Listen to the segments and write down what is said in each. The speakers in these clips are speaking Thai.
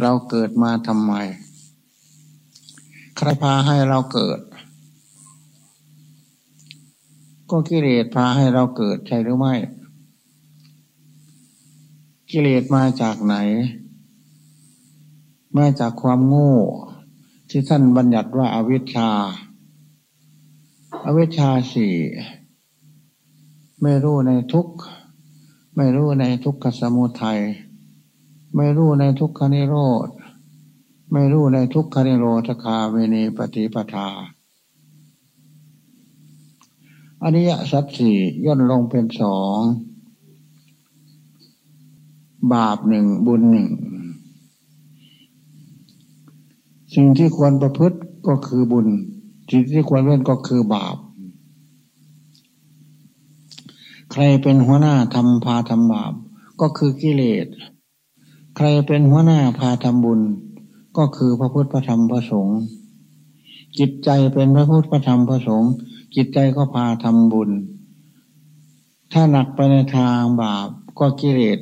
เราเกิดมาทำไม ใครพาให้เราเกิด ก็กิเลสพาให้เราเกิดใช่หรือไม่ กิเลสมาจากไหน มาจากความโง่ ที่ท่านบัญญัติว่าอาวิชชา อาวิชชาสี่ไม่รู้ในทุก ไม่รู้ในทุกขสมุทัย ไม่รู้ในทุกขนิโรธ ไม่รู้ในทุกขนิโรธคาเวนีปฏิปทาอันนี้สัตสี่ย่นลงเป็นสอง บาปหนึ่งบุญหนึ่ง สิ่งที่ควรประพฤติก็คือบุญ สิ่งที่ควรเว้นก็คือบาป ใครเป็นหัวหน้าทำพาทำบาป ก็คือกิเลส รเป็นหัวหน้าพาทำบุญ ก็คือพระพุทธพระธรรมพระสงฆ์จิตใจเป็นพระพุทธพระธรรมพระสงฆ์จิตใจก็พาทำบุญ ถ้าหนักไปในทางบาปก็กิเลส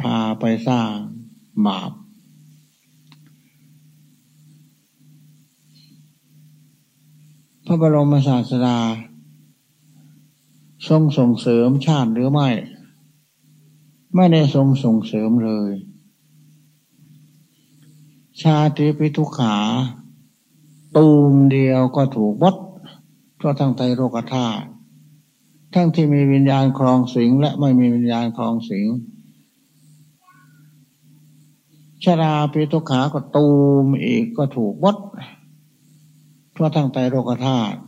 พาไปสร้างบาปพระบรมศาสดา ทรงส่งเสริมชาติหรือไม่ ไม่ได้ทรงส่งเสริมเลย ชาติปิทุขา ตูมเดียวก็ถูกบดเพราะทั้งไตโลกธาตุทั้งที่มีวิญญาณครองสิงและไม่มีวิญญาณครองสิงชาราปิทุขาก็ตูมอีกก็ถูกบดทั่วทั้งไตโลกธาตุ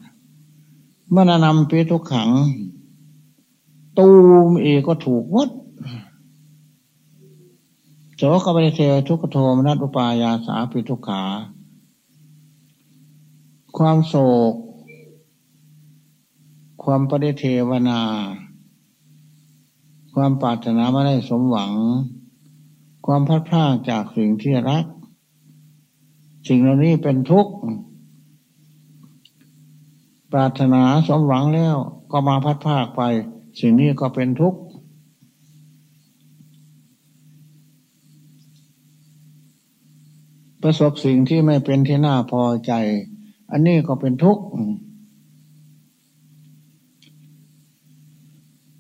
เมื่อนำปิทุขัง ตูมอีกก็ถูกบด โสกบริเททุกโทมนัตอุปายาสาปิทุขา ความโศก ความปฏิเทวนา ความปรารถนาไม่ได้สมหวัง ความพัดพลาดจากสิ่งที่รัก สิ่งเหล่านี้เป็นทุกข์ ปรารถนาสมหวังแล้วก็มาพัดพากไป สิ่งนี้ก็เป็นทุกข์ ประสบสิ่งที่ไม่เป็นที่น่าพอใจ อันนี้ก็เป็นทุกข์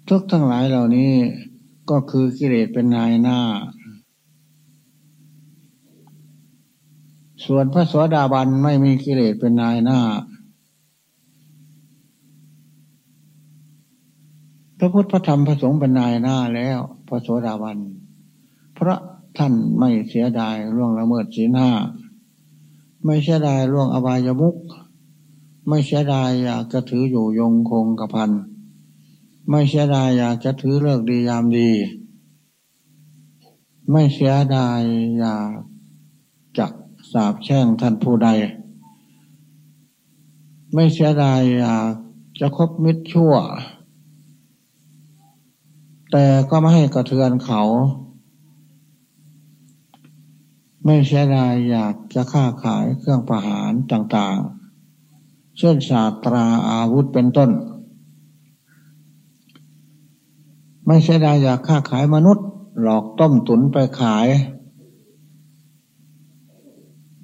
ทุกข์ทั้งหลายเหล่านี้ก็คือกิเลสเป็นนายหน้า ส่วนพระสวสดาบันไม่มีกิเลสเป็นนายหน้า พระพุทธพระธรรมพระสงฆ์เป็นนายหน้าแล้ว พระสวสดาบัน พระ ท่านไม่เสียดายล่วงละเมิดศีลห้าไม่เสียดายล่วงอบายมุกไม่เสียดายอยากจะถืออยู่ยงคงกระพันไม่เสียดายอยากจะถือเลิกดียามดี ไม่เสียดายอยากจะสาบแช่งท่านผู้ใด ไม่เสียดายอยากจะคบมิตรชั่ว แต่ก็ไม่ให้กระเทือนเขา ไม่เสียดายอยากจะค้าขายเครื่องประหารต่างๆ เช่นศาสตราอาวุธเป็นต้น ไม่เสียดายอยากค้าขายมนุษย์ หลอกต้มตุนไปขาย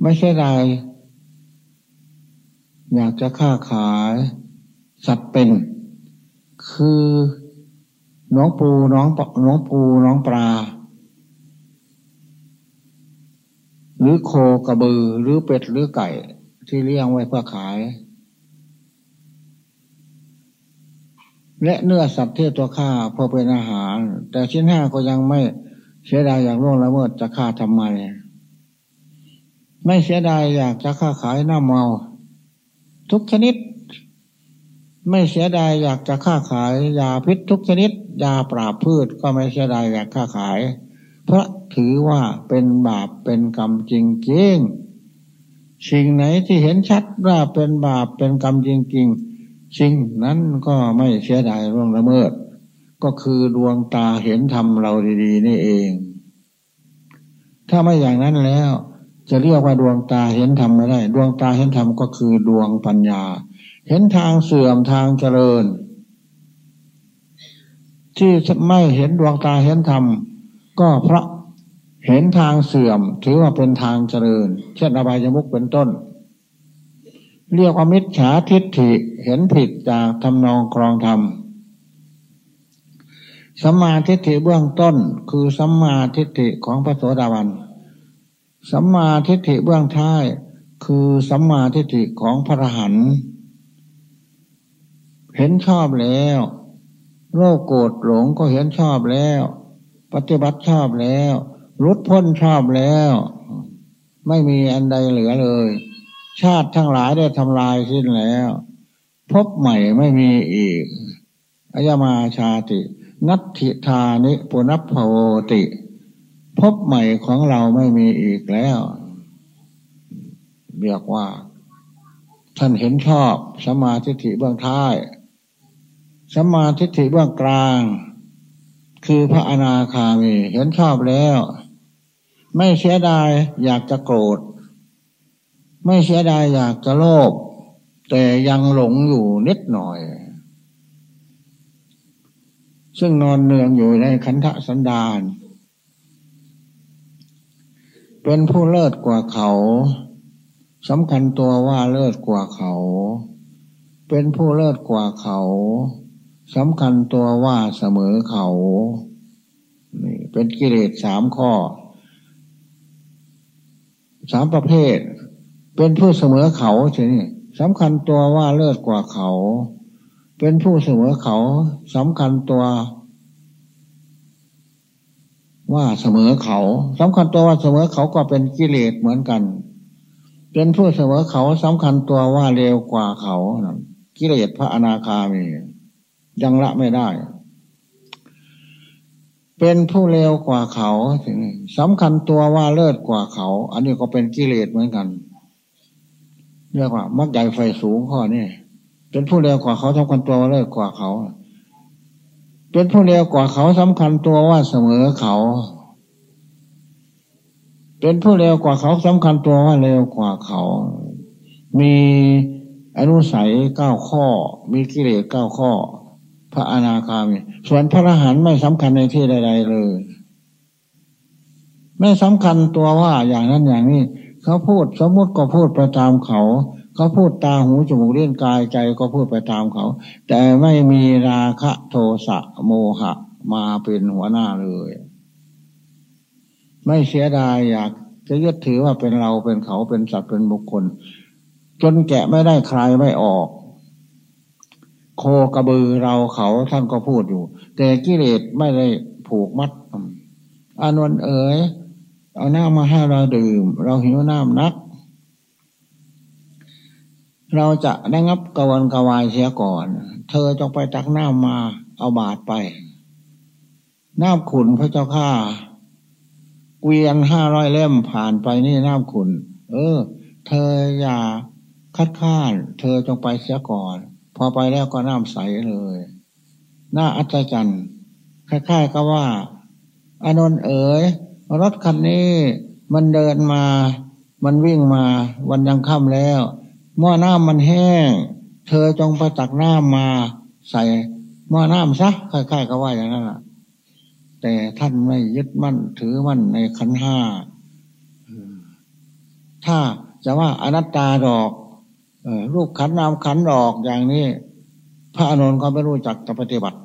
ไม่เสียดายอยากจะค้าขายสัตว์เป็น คือน้องปูน้องน้องปูน้องปลา หรือโคกระบือหรือเป็ดหรือไก่ ที่เลี้ยงไว้เพื่อขาย และเนื้อสัตว์ที่ตัวฆ่าพอเป็นอาหาร แต่ชิ้นห้าก็ยังไม่เสียดายอยากล่วงละเมิดจะฆ่าทำไม ไม่เสียดายอยากจะฆ่าขายหน้ำเมา ทุกชนิด ไม่เสียดายอยากจะค้าขายยาพิษทุกชนิดยาปราบพืชก็ไม่เสียดายอยากค้าขาย เพราะถือว่าเป็นบาปเป็นกรรมจริงจริงสิ่งไหนที่เห็นชัดว่าเป็นบาปเป็นกรรมจริงจริงสิ่งนั้นก็ไม่เสียดายร่วงละเมิด ก็คือดวงตาเห็นธรรมเราดีๆ นี่เอง ถ้าไม่อย่างนั้นแล้ว จะเรียกว่าดวงตาเห็นธรรมไม่ได้ ดวงตาเห็นธรรมก็คือดวงปัญญา เห็นทางเสื่อมทางเจริญ ที่ไม่เห็นดวงตาเห็นธรรม ก็เพราะเห็นทางเสื่อมถือว่าเป็นทางเจริญ เช่นอบายมุกเป็นต้น เรียกว่ามิจฉาทิฏฐิเห็นผิดจากทำนองครองธรรมสัมมาทิฏฐิเบื้องต้นคือสัมมาทิฏฐิของพระโสดาบันสัมมาทิฏฐิเบื้องท้ายคือสัมมาทิฏฐิของพระอรหันต์เห็นชอบแล้ว โรคโกรธหลงก็เห็นชอบแล้ว ปฏิบัติชอบแล้วรุดพ้นชอบแล้ว ไม่มีอันใดเหลือเลย ชาติทั้งหลายได้ทำลายสิ้นแล้ว พบใหม่ไม่มีอีกอายมาชาติ นัตถิธานิปุณพโวติ พบใหม่ของเราไม่มีอีกแล้วเรียกว่า ท่านเห็นชอบสมาธิฐิเบื้องท้ายสมาธิฐิเบื้องกลาง คือพระอนาคามีเห็นชอบแล้ว ไม่เสียดายอยากจะโกรธ ไม่เสียดายอยากจะโลภแต่ยังหลงอยู่นิดหน่อย ซึ่งนอนเนืองอยู่ในคันธสันดานเป็นผู้เลิศกว่าเขาสำคัญตัวว่าเลิศกว่าเขา เป็นผู้เลิศกว่าเขา สำคัญตัวว่าเสมอเขานี่เป็นกิเลสสามข้อสามประเภท เป็นผู้เสมอเขาใช่ไหมสำคัญตัวว่าเลิศกว่าเขา เป็นผู้เสมอเขาสำคัญตัว ว่าเสมอเขาสำคัญตัวว่าเสมอเขาก็เป็นกิเลสเหมือนกัน เป็นผู้เสมอเขาสำคัญตัวว่าเร็วกว่าเขากิเลสพระอนาคามี ยังละไม่ได้ เป็นผู้เลวกว่าเขาสำคัญตัวว่าเลิศกว่าเขา อันนี้ก็เป็นกิเลสเหมือนกันเรียกว่า มักใหญ่ไฟสูงข้อนี้เป็นผู้เลวกว่าเขาสำคัญตัวว่าเลิศกว่าเขา เป็นผู้เลวกว่าเขาสำคัญตัวว่าเสมอเขาเป็นผู้เลวกว่าเขาสำคัญตัวว่าเลวกว่าเขา มีอนุสัยเก้าข้อ มีกิเลสเก้าข้อ ระอนาคามี ส่วนพระอรหันต์ไม่สำคัญในที่ใด ๆ เลย ไม่สำคัญตัวว่าอย่างนั้นอย่างนี้ เขาพูดสมมติก็พูดไปตามเขา เขาพูดตาหูจมูกเลี้ยงกายใจก็พูดไปตามเขา แต่ไม่มีราคะโทสะโมหะมาเป็นหัวหน้าเลย ไม่เสียดายอยากจะยึดถือว่าเป็นเราเป็นเขาเป็นสัตว์เป็นบุคคล จนแกะไม่ได้ใครไม่ออก โคกระบือเราเขาท่านก็พูดอยู่ แต่กิเลสไม่ได้ผูกมัดอานนเอ๋ยเอาน้ำมาให้เราดื่ม เราหิวน้ำนัก เราจะได้งับกวนกวายเสียก่อน เธอจงไปตักน้ำมาเอาบาดไป น้ำขุนพระเจ้าข้าเกวียนห้าร้อยเล่มผ่านไปนี่น้ำขุน เออ เธออย่าคัดค้าน เธอจงไปเสียก่อน พอไปแล้วก็น้ำใสเลยน่าอัศจรรย์คล้ายๆกับว่าอนนท์เอ๋ยรถคันนี้มันเดินมา มันวิ่งมา วันยังค่ำแล้วหม้อน้ำมันแห้ง เธอจงไปตักน้ำมาใส่หม้อน้ำซะคล้ายๆกับว่าอย่างนั้นแหละแต่ท่านไม่ยึดมั่นถือมั่นในขันห้าถ้าจะว่าอนัตตาดอก รูปขันนามขันออกอย่างนี้ พระอนุนก็ไม่รู้จักจะปฏิบัติ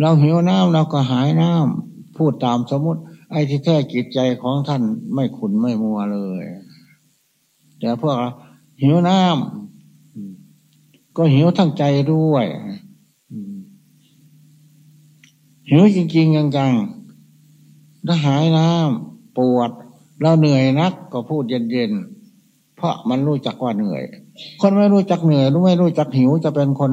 เราหิวน้ำเราก็หายน้ำพูดตามสมมติ ไอ้ที่แท้จิตใจของท่านไม่ขุนไม่มัวเลย แต่พวกเราหิวน้ำก็หิวทั้งใจด้วยหิวจริงๆจังๆถ้าหายน้ำปวด เราเหนื่อยนักก็พูดเย็นๆ เพราะมันรู้จักว่าเหนื่อย คนไม่รู้จักเหนื่อยรู้ไม่รู้จักหิวจะเป็นคน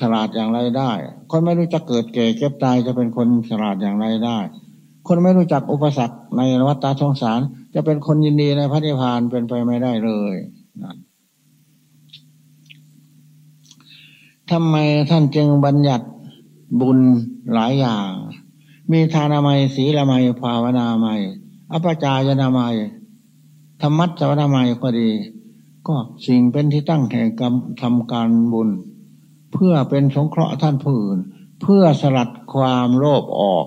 ฉลาดอย่างไรได้ คนไม่รู้จักเกิดแก่เก็บตายจะเป็นคนฉลาดอย่างไรได้ คนไม่รู้จักอุปสรรคในวัฏฏะสงสาร จะเป็นคนยินดีในพระนิพพานเป็นไปไม่ได้เลยนะทำไมท่านจึงบัญญัติบุญหลายอย่าง มีทานามัยศีลไมัยภาวนามัยอปจายนามัย ธรรมัสวรรมัยก็ดี ก็สิ่งเป็นที่ตั้งแห่งกรรมทำการบุญ เพื่อเป็นสงเคราะห์ท่านผู้อื่น เพื่อสลัดความโลภออก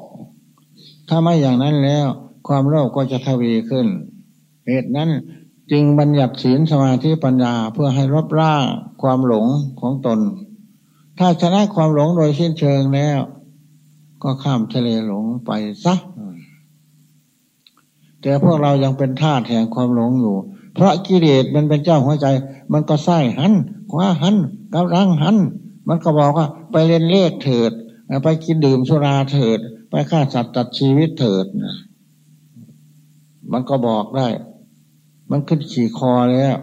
ถ้าไม่อย่างนั้นแล้ว ความโลภก็จะทวีขึ้น เหตุนั้นจึงบัญญัติศีลสมาธิปัญญาเพื่อให้รบร่าความหลงของตน ถ้าชนะความหลงโดยสิ้นเชิงแล้ว ก็ข้ามทะเลหลงไปซะ แต่พวกเรายังเป็นทาสแห่งความหลงอยู่ เพราะกิเลสมันเป็นเจ้าหัวใจ มันก็ไส้หันคว้าหันกำลังหัน มันก็บอกว่าไปเล่นเลขเถิด ไปกินดื่มสุราเถิด ไปฆ่าสัตว์ตัดชีวิตเถิดมันก็บอกได้ มันขึ้นขี่คอแล้ว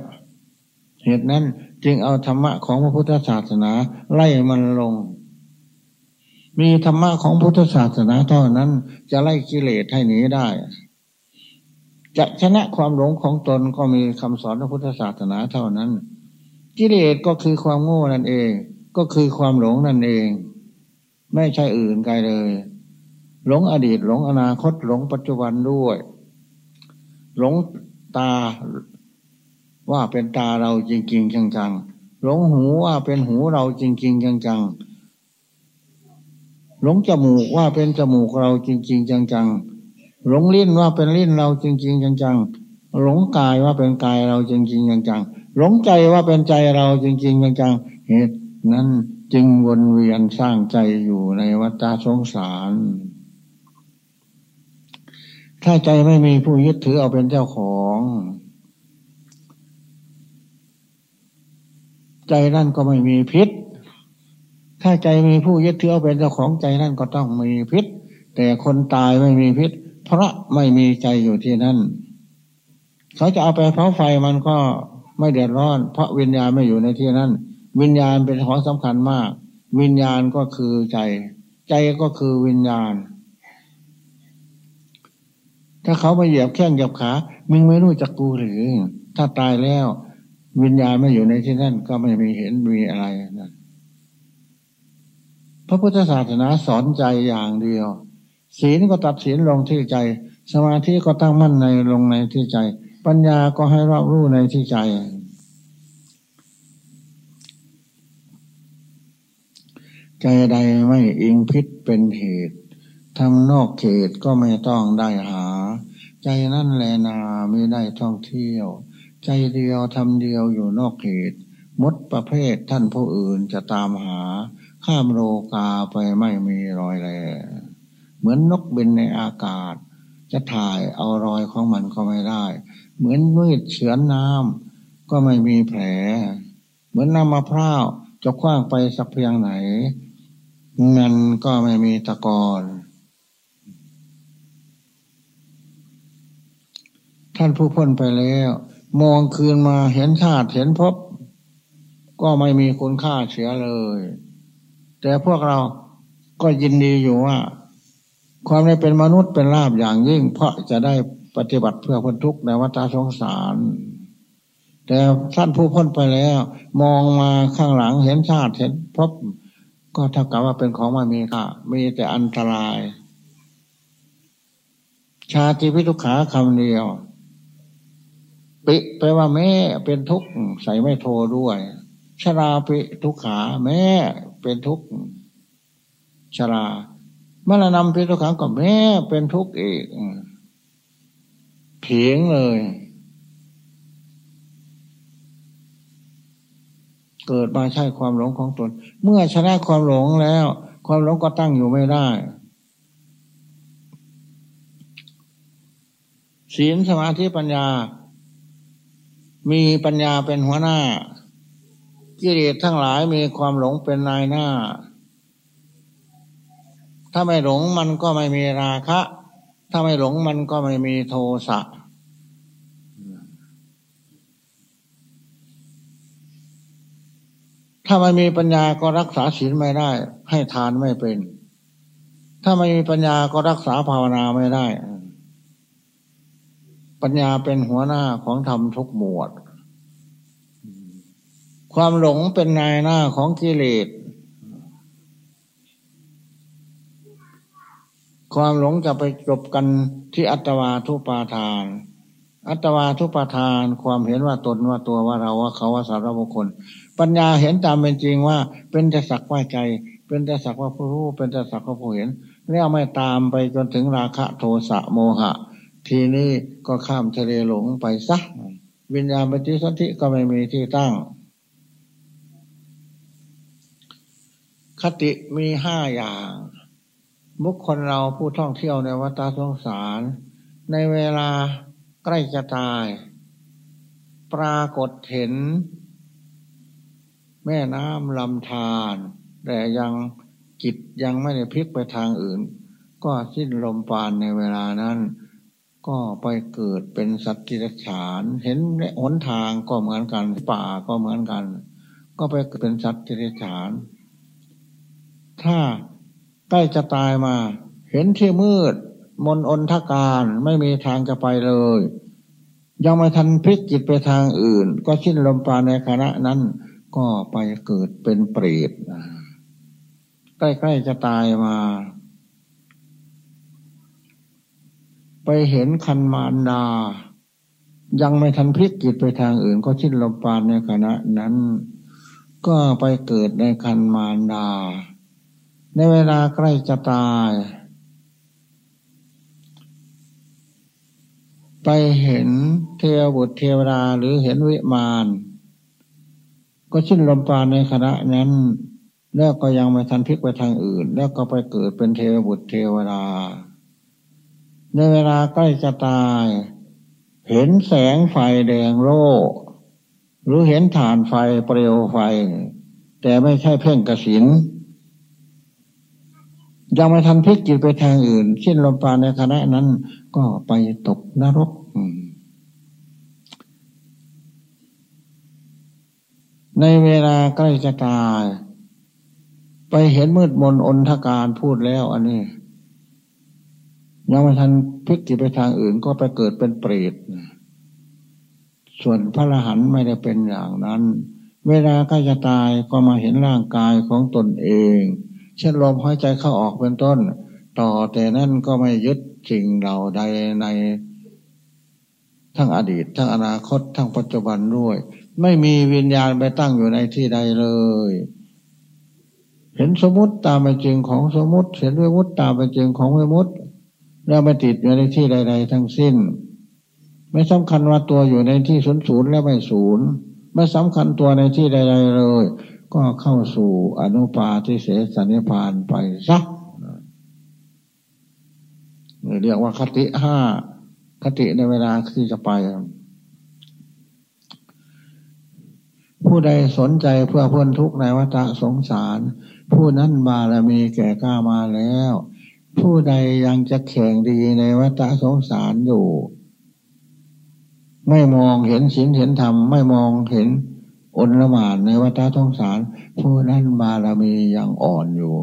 เหตุนั้นจึงเอาธรรมะของพระพุทธศาสนา ไล่มันลง มีธรรมะของพุทธศาสนาเท่านั้น จะไล่กิเลสให้หนีได้ จะชนะความหลงของตนก็มีคำสอนพระพุทธศาสนาเท่านั้น กิเลสก็คือความโง่นั่นเอง ก็คือความหลงนั่นเอง ไม่ใช่อื่นไกลเลย หลงอดีตหลงอนาคตหลงปัจจุบันด้วย หลงตาว่าเป็นตาเราจริง ๆ จังๆหลงหูว่าเป็นหูเราจริง ๆ จังๆหลงจมูกว่าเป็นจมูกเราจริง ๆ จังๆ หลงลิ้นว่าเป็นลิ้นเราจริงๆจังๆหลงกายว่าเป็นกายเราจริงๆจังๆหลงใจว่าเป็นใจเราจริงๆจังๆเหตุนั้นจึงวนเวียนสร้างใจอยู่ในวัฏสงสาร ถ้าใจไม่มีผู้ยึดถือเอาเป็นเจ้าของ ใจนั่นก็ไม่มีพิษ ถ้าใจมีผู้ยึดถือเอาเป็นเจ้าของใจนั่นก็ต้องมีพิษ แต่คนตายไม่มีพิษ พราะไม่มีใจอยู่ที่นั่น เขาจะเอาไปเผาไฟมันก็ไม่เดือดร้อน เพราะวิญญาณไม่อยู่ในที่นั้นวิญญาณเป็นของสำคัญมาก วิญญาณก็คือใจ ใจก็คือวิญญาณ ถ้าเขามาเหยียบแข้งเหยียบขา มึงไม่รู้จักกูหรือ ถ้าตายแล้ว วิญญาณไม่อยู่ในที่นั่น ก็ไม่มีเห็นมีอะไรนะพระพุทธศาสนาสอนใจอย่างเดียว ศีลก็ตัดศีลลงที่ใจ สมาธิก็ตั้งมั่นในลงในที่ใจ ปัญญาก็ให้รับรู้ในที่ใจ ใจใดไม่อิงพิษเป็นเหตุทำนอกเขตก็ไม่ต้องได้หา ใจนั่นแลนาไม่ได้ท่องเที่ยว ใจเดียวทำเดียวอยู่นอกเขตมดประเภทท่านผู้อื่นจะตามหา ข้ามโลกาไปไม่มีรอยแล เหมือนนกบินในอากาศ จะถ่ายเอารอยของมันก็ไม่ได้ เหมือนมืดเฉือนน้ำก็ไม่มีแผล เหมือนน้ำมะพร้าวจะคว้างไปสักเพียงไหน มันก็ไม่มีตะกอนท่านผู้พ้นไปแล้ว มองคืนมาเห็นชาติเห็นพบ ก็ไม่มีคุณค่าเสียเลย แต่พวกเราก็ยินดีอยู่ว่า ความได้เป็นมนุษย์เป็นลาบอย่างยิ่ง เพราะจะได้ปฏิบัติเพื่อคนทุกข์ในวัฏสงสาร แต่ท่านผู้พ้นไปแล้ว มองมาข้างหลังเห็นชาติเห็นพบก็เท่ากับว่าเป็นของไม่มีค่ะ มีแต่อันตราย ชาติพิทุขาคำเดียว ปิไปว่าแม่เป็นทุกข์ใส่ไม่โทด้วยชราปิทุกขา แม่เป็นทุกข์ชรา มื่อเรานำพิทุขังก็แม่เป็นทุกข์อีกเพียงเลย เกิดมาใช่ความหลงของตน เมื่อชนะความหลงแล้ว ความหลงก็ตั้งอยู่ไม่ได้ศีลสมาธิปัญญา มีปัญญาเป็นหัวหน้ากิเลสทั้งหลายมีความหลงเป็นนายหน้า ถ้าไม่หลงมันก็ไม่มีราคะ ถ้าไม่หลงมันก็ไม่มีโทสะถ้าไม่มีปัญญาก็รักษาศีลไม่ได้ ให้ทานไม่เป็น ถ้าไม่มีปัญญาก็รักษาภาวนาไม่ได้ ปัญญาเป็นหัวหน้าของธรรมทุกหมวด ความหลงเป็นนายหน้าของกิเลส ความหลงจะไปจบกันที่อัตวาทุปาทาน อัตวาทุปาทาน ความเห็นว่าตนว่าตัวว่าเราว่าเขาว่าสารบุคคล ปัญญาเห็นตามเป็นจริงว่า เป็นแต่สักว่าใจ เป็นแต่สักว่าผู้รู้ เป็นแต่สักว่าผู้เห็นแล้วไม่ตามไปจนถึงราคะโทสะโมหะ ทีนี้ก็ข้ามทะเลหลงไปซะวิญญาณปฏิสันธิก็ไม่มีที่ตั้ง คติมีห้าอย่าง บุคคลเราผู้ท่องเที่ยวในวัฏสงสาร ในเวลาใกล้จะตาย ปรากฏเห็น แม่น้ำลำธารแต่ยังจิตยังไม่ได้พลิกไปทางอื่น ก็สิ้นลมปานในเวลานั้น ก็ไปเกิดเป็นสัตว์ที่ฉานเห็นหนทางก็เหมือนกันป่าก็เหมือนกัน ก็ไปเป็นสัตว์ที่ฉาน ถ้า ใกล้จะตายมา เห็นที่มืด มนอนทการไม่มีทางจะไปเลย ยังไม่ทันพลิกจิตไปทางอื่น ก็สิ้นลมปราณในขณะนั้น ก็ไปเกิดเป็นเปรตใกล้ๆจะตายมา ไปเห็นคันมารดา ยังไม่ทันพลิกจิตไปทางอื่น ก็สิ้นลมปราณในขณะนั้น ก็ไปเกิดในคันมารดา ในเวลาใกล้จะตาย ไปเห็นเทวบุตรเทวดาหรือเห็นวิมาน ก็ชิ้นลมปราณในขณะนั้นแล้วก็ยังไม่ทันพลิกไปทางอื่น แล้วก็ไปเกิดเป็นเทวบุตรเทวดา ในเวลาใกล้จะตาย เห็นแสงไฟแดงโล่หรือเห็นฐานไฟเปลวไฟ แต่ไม่ใช่เพ่งกระสิน ยังไม่ทันพลิกจิตไปทางอื่นเช่นลมปราณในคณะนั้น ก็ไปตกนรกในเวลาใกล้จะตาย ไปเห็นมืดมนอนทการพูดแล้วอันนี้ ยังไม่ทันพลิกจิตไปทางอื่นก็ไปเกิดเป็นเปรตส่วนพระอรหันต์ไม่ได้เป็นอย่างนั้น เวลาใกล้จะตายก็มาเห็นร่างกายของตนเอง เช่นลมหายใจเข้าออกเป็นต้น ต่อแต่นั่นก็ไม่ยึดสิ่งเหล่าใดในทั้งอดีต ทั้งอนาคต ทั้งปัจจุบันด้วย ไม่มีวิญญาณไปตั้งอยู่ในที่ใดเลย เห็นสมมติตามเป็นจริงของสมมติเห็นวิมุตตามเป็นจริงของวิมุตแล้วไม่ติดอยู่ในที่ใด ๆ ทั้งสิ้น ไม่สำคัญว่าตัวอยู่ในที่ศูนย์ศูนย์แล้วไม่ศูนย์ไม่สำคัญตัวในที่ใด ๆ เลย ก็เข้าสู่อนุปาทิเสสนิพานไปซักเรียกว่าคติห้าคติในเวลาที่จะไป ผู้ใดสนใจเพื่อพ้นทุกข์ในวัฏสงสาร ผู้นั้นบารมีแก่กล้ามาแล้ว ผู้ใดยังจะแข่งดีในวัฏสงสารอยู่ ไม่มองเห็นศีลเห็นธรรม ไม่มองเห็น อนละหมาดในวัฏทงสาร ผู้นั้นบารมียังอ่อนอยู่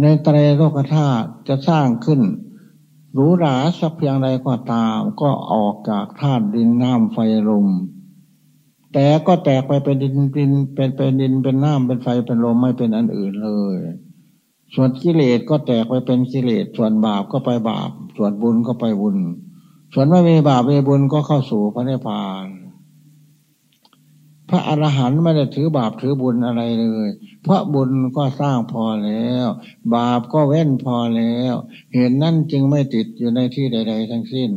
ในไตรโลกธาตุจะสร้างขึ้นหรูหราสักเพียงใดก็ตาม ก็ออกจากธาตุดินน้ำไฟลมแต่ก็แตกไปเป็นดินดินเป็นเป็นดินเป็นน้ำเป็นไฟเป็นลมไม่เป็นอันอื่นเลย ส่วนกิเลสก็แตกไปเป็นกิเลสส่วนบาปก็ไปบาป ส่วนบุญก็ไปบุญ ส่วนไม่มีบาปมีบุญก็เข้าสู่พระนิพพาน พระอรหันต์ไม่ได้ถือบาปถือบุญอะไรเลย เพราะบุญก็สร้างพอแล้ว บาปก็เว้นพอแล้ว เห็นนั่นจึงไม่ติดอยู่ในที่ใด ๆ ทั้งสิ้น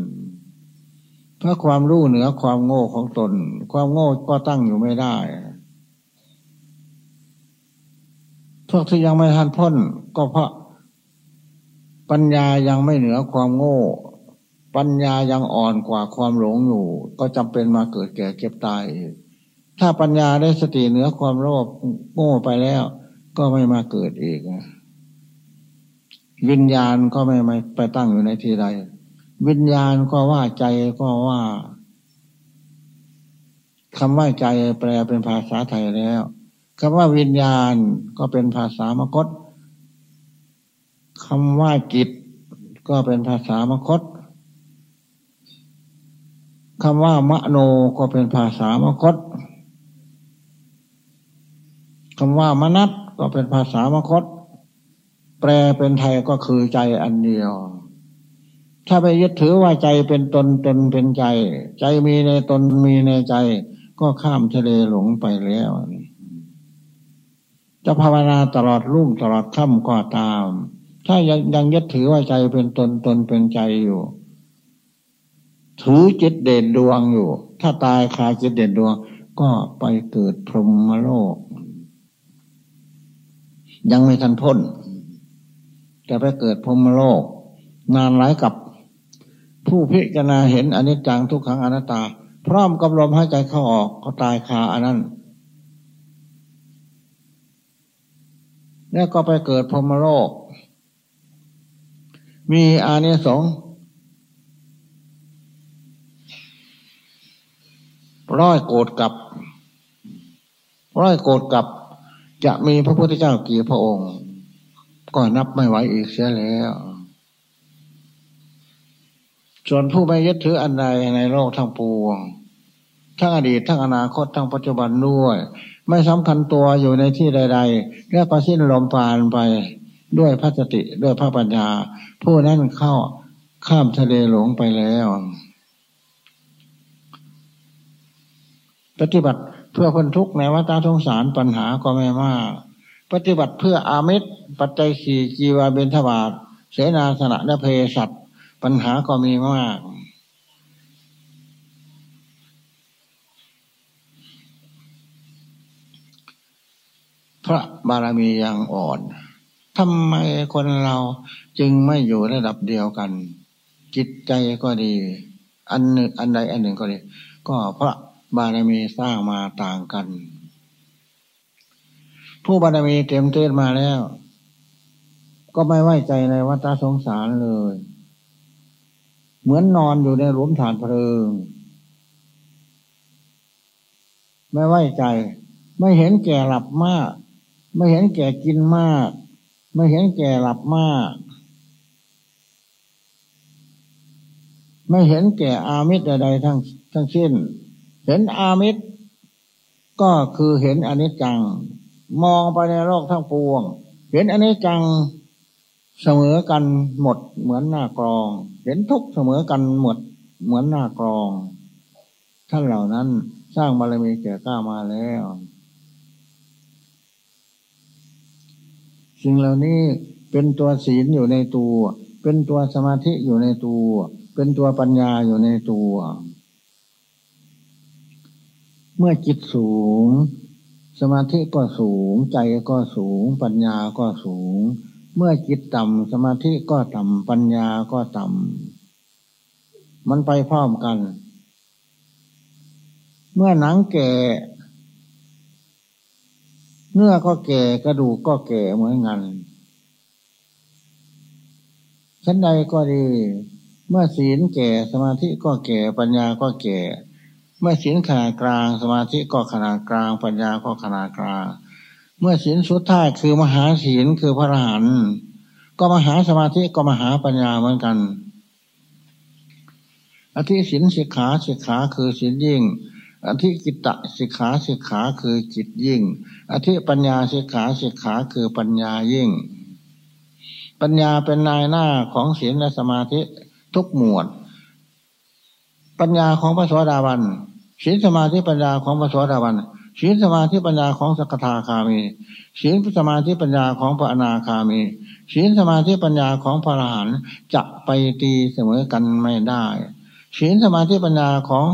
เพราะความรู้เหนือความโง่ของตน ความโง่ก็ตั้งอยู่ไม่ได้พวกที่ยังไม่ทันพ้น ก็เพราะปัญญายังไม่เหนือความโง่ ปัญญายังอ่อนกว่าความหลงอยู่ ก็จำเป็นมาเกิดแก่เก็บตายถ้าปัญญาได้สติเหนือความโลภโง่ไปแล้ว ก็ไม่มาเกิดอีกวิญญาณก็ไม่ไม่ไปตั้งอยู่ในที่ใด วิญญาณก็ว่าใจก็ว่าคำว่าใจแปลเป็นภาษาไทยแล้วคำว่าวิญญาณก็เป็นภาษามคตคำว่าจิต ก็เป็นภาษามคต คำว่ามโนก็เป็นภาษามคตคำว่ามนัตก็เป็นภาษามคต แปลเป็นไทยก็คือใจอันเดียว ถ้าไปยึดถือว่าใจเป็นตนตนเป็นใจ ใจมีในตนมีในใจ ก็ข้ามทะเลหลงไปแล้วจจะภาวนาตลอดรุ่งตลอดค่ำก็ตาม ถ้ายังยังยึดถือว่าใจเป็นตนตนเป็นใจอยู่ ถือจิตเด่นดวงอยู่ ถ้าตายคาจิตเด่นดวง ก็ไปเกิดพรหมโลก ยังไม่ทันพ้นแต่ไปเกิดพรหมโลก นานหลายกับผู้พิจารณาเห็นอนิจจังทุกขังอนัตตา พร้อมกับลมหายใจเข้าออกก็ตายคาอันนั้น แล้วก็ไปเกิดพรหมโลก มีอานิสงส์ ร้อยโกดกับ ร้อยโกดกับ จะมีพระพุทธเจ้ากี่พระองค์ ก็นับไม่ไหวอีกเสียแล้ว ส่วนผู้ไม่ยึดถืออันใดในโลกทั้งปวง ทั้งอดีตทั้งอนาคตทั้งปัจจุบันด้วย ไม่สำคัญตัวอยู่ในที่ใด ๆ แล้วก็สิ้นลมปานไปด้วยพระสติด้วยพระปัญญา ผู้นั้นเข้าข้ามทะเลหลงไปแล้ว ปฏิบัติเพื่อพ้นทุกข์ในวัฏสงสารปัญหาก็ไม่มาก ปฏิบัติเพื่ออามิตร ปัจจัยสี่จีวาเบนทบาทเสนาสนะและเพศัตปัญหาก็มีมาก พระบารมียังอ่อนทำไมคนเราจึงไม่อยู่ระดับเดียวกัน จิตใจก็ดี อันหนึ่งอันใดอันหนึ่งก็ดี ก็พระ บารมีสร้างมาต่างกัน ผู้บารมีเต็มเต็มมาแล้ว ก็ไม่ไว้ใจในวัฏสงสารเลย เหมือนนอนอยู่ในหลุมฐานเพลิง ไม่ไว้ใจ ไม่เห็นแก่หลับมาก ไม่เห็นแก่กินมาก ไม่เห็นแก่หลับมาก ไม่เห็นแก่อามิตรใดๆทั้งทั้งสิ้น เห็นอามิตร ก็คือเห็นอนิจจัง มองไปในโลกทั้งปวง เห็นอนิจจังเสมอกันหมดเหมือนหน้ากรอง เห็นทุกเสมอกันหมดเหมือนหน้ากรอง ท่านเหล่านั้นสร้างบารมีแก่กล้ามาแล้ว สิ่งเหล่านี้เป็นตัวศีลอยู่ในตัว เป็นตัวสมาธิอยู่ในตัว เป็นตัวปัญญาอยู่ในตัว เมื่อจิตสูง สมาธิก็สูง ใจก็สูง ปัญญาก็สูง เมื่อจิตต่ำสมาธิก็ต่ำปัญญาก็ต่ำมันไปพร้อมกัน เมื่อหนังแก่เนื้อก็แก่กระดูกก็แก่เหมือนกันชั้นใดก็ดี เมื่อศีลแก่สมาธิก็แก่ปัญญาก็แก่ เมื่อศีลขนาดกลางสมาธิก็ขนาดกลาง ปัญญาก็ขนาดกลาง เมื่อศีลสุดท้ายคือมหาศีลคือพระอรหันต์ก็มหาสมาธิก็มหาปัญญาเหมือนกัน อธิศีลสิกขาสิกขาคือศีลยิ่ง อธิกิตะสิกขาสิกขาคือจิตยิ่ง อธิปัญญาสิกขาสิกขาคือปัญญายิ่ง ปัญญาเป็นนายหน้าของศีลและสมาธิทุกหมวด ปัญญาของพระสวสดาวัน ศีลสมาธิปัญญาของพระสวสดาวันศีลสมาธิปัญญาของสกทาคามีศีลสมาธิปัญญาของพระอนาคามีศีลสมาธิปัญญาของพระอรหันต์จะไปตีเสมอกันไม่ได้ศีลสมาธิปัญญาของ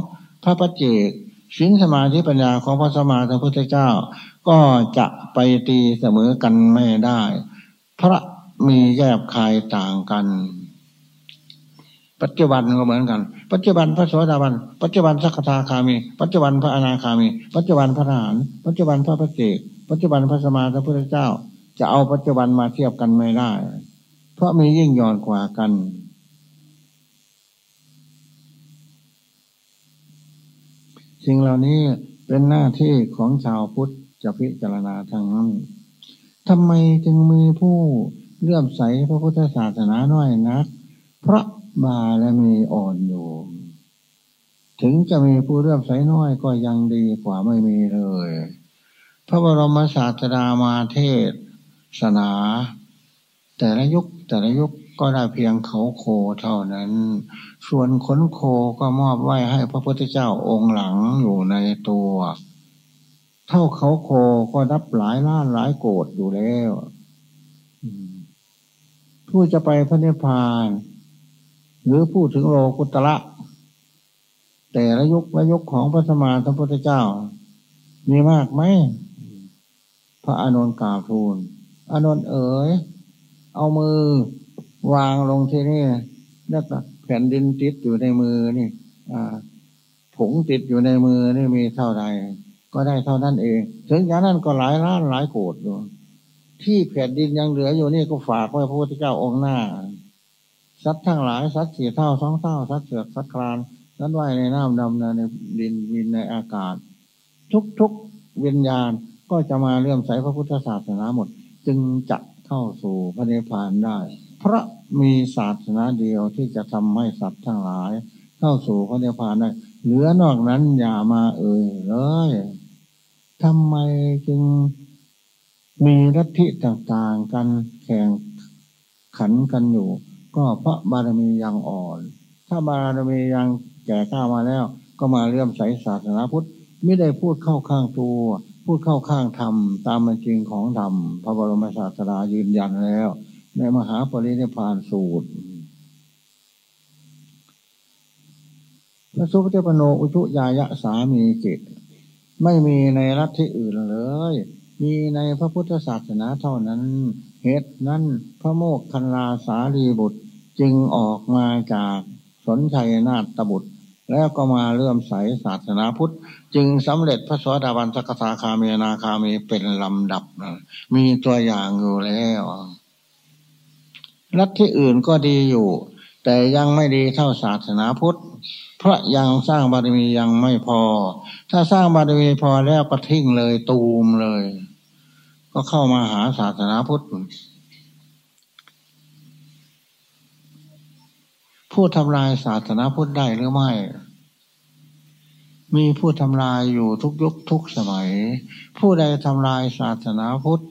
พระปัจเจกศีลสมาธิปัญญาของพระสมมาสัมพุทธเจ้า ก็จะไปตีเสมอกันไม่ได้ พระมีแยบคายต่างกัน ปัจจุบันก็เหมือนกัน ปัจจุบันพระโสดาบัน ปัจจุบันสักทาคามี ปัจจุบันพระอนาคามี ปัจจุบันพระทหารปัจจุบันพระพระเจกปัจจุบันพระสมาสัมพุทธเจ้า จะเอาปัจจุบันมาเทียบกันไม่ได้ เพราะมียิ่งย่อนกว่ากัน สิ่งเหล่านี้เป็นหน้าที่ของชาวพุทธจะพิจารณาทางนั้นทำไมจึงมีผู้เลื่อมใสพระพุทธศาสนาน้อยนัก เพราะ บาและมีอ่อนอยู่ถึงจะมีผู้เลื่อมใสน้อยก็ยังดีกว่าไม่มีเลย พระบรมศาสดามาเทศนา แต่ละยุคแต่ละยุคก็ได้เพียงเขาโคเท่านั้น ส่วนขนโคก็มอบไว้ให้พระพุทธเจ้าองค์หลังอยู่ในตัว เท่าเขาโคก็นับหลายล้านหลายโกดอยู่แล้ว ผู้จะไปพระนิพพาน หรือพูดถึงโลกุตระแต่ละยุคละยุคของพระสมานพระพุทธเจ้า มีมากไหม พระอานนท์กล่าวทูลอานนท์เอ๋ย เอามือวางลงที่นี่แล้วก็แผ่นดินติดอยู่ในมือนี่ผงติดอยู่ในมือนี่มีเท่าใดก็ได้เท่านั้นเอง ถึงอย่างนั้นก็หลายล้านหลายโกดอยู่ที่แผ่นดินยังเหลืออยู่นี่ก็ฝากไว้พระพุทธเจ้าองค์หน้า สัตว์ทั้งหลายสัตว์สี่เท่าสองเท่าสัตว์เสือกสัตว์คลานสัตว์ว่ายในน้ำดำในดินวินในอากาศ ทุกทุกวิญญาณก็จะมาเลื่อมใสพระพุทธศาสนาหมด จึงจะเข้าสู่พระนิพพานได้ เพราะมีศาสนาเดียวที่จะทำให้สัตว์ทั้งหลาย เข้าสู่พระนิพพานได้เหลือนอกนั้นอย่ามาเอ่ยเลยทำไมจึงมีลัทธิต่างๆ กันแข่งขันกันอยู่ ก็เพราะบารมียังอ่อน ถ้าบารมียังแก่ข้ามาแล้ว ก็มาเลื่อมใสศาสนาพุทธไม่ได้พูดเข้าข้างตัว พูดเข้าข้างธรรม ตามเป็นจริงของธรรม พระบรมศาสดายืนยันแล้ว ในมหาปรินิพานสูตรพระสุภเทปโนอุชุยายะสามีจิตไม่มีในรัฐที่อื่นเลย มีในพระพุทธศาสนาเท่านั้น เหตุนั้นพระโมกคันลาสารีบุตร จึงออกมาจากสนชัยนาฏบุตร แล้วก็มาเลื่อมใสศาสนาพุทธ จึงสำเร็จพระสวสดาบันสกทาคามีนาคามีเป็นลำดับมีตัวอย่างอยู่แล้วรัฐที่อื่นก็ดีอยู่ แต่ยังไม่ดีเท่าศาสนาพุทธเพราะยังสร้างบารมียังไม่พอ ถ้าสร้างบารมีพอแล้วก็ทิ้งเลยตูมเลย ก็เข้ามาหาศาสนาพุทธ ผู้ทำลายศาสนาพุทธได้หรือไม่ มีผู้ทำลายอยู่ทุกยุคทุกสมัย ผู้ใดทำลายศาสนาพุทธ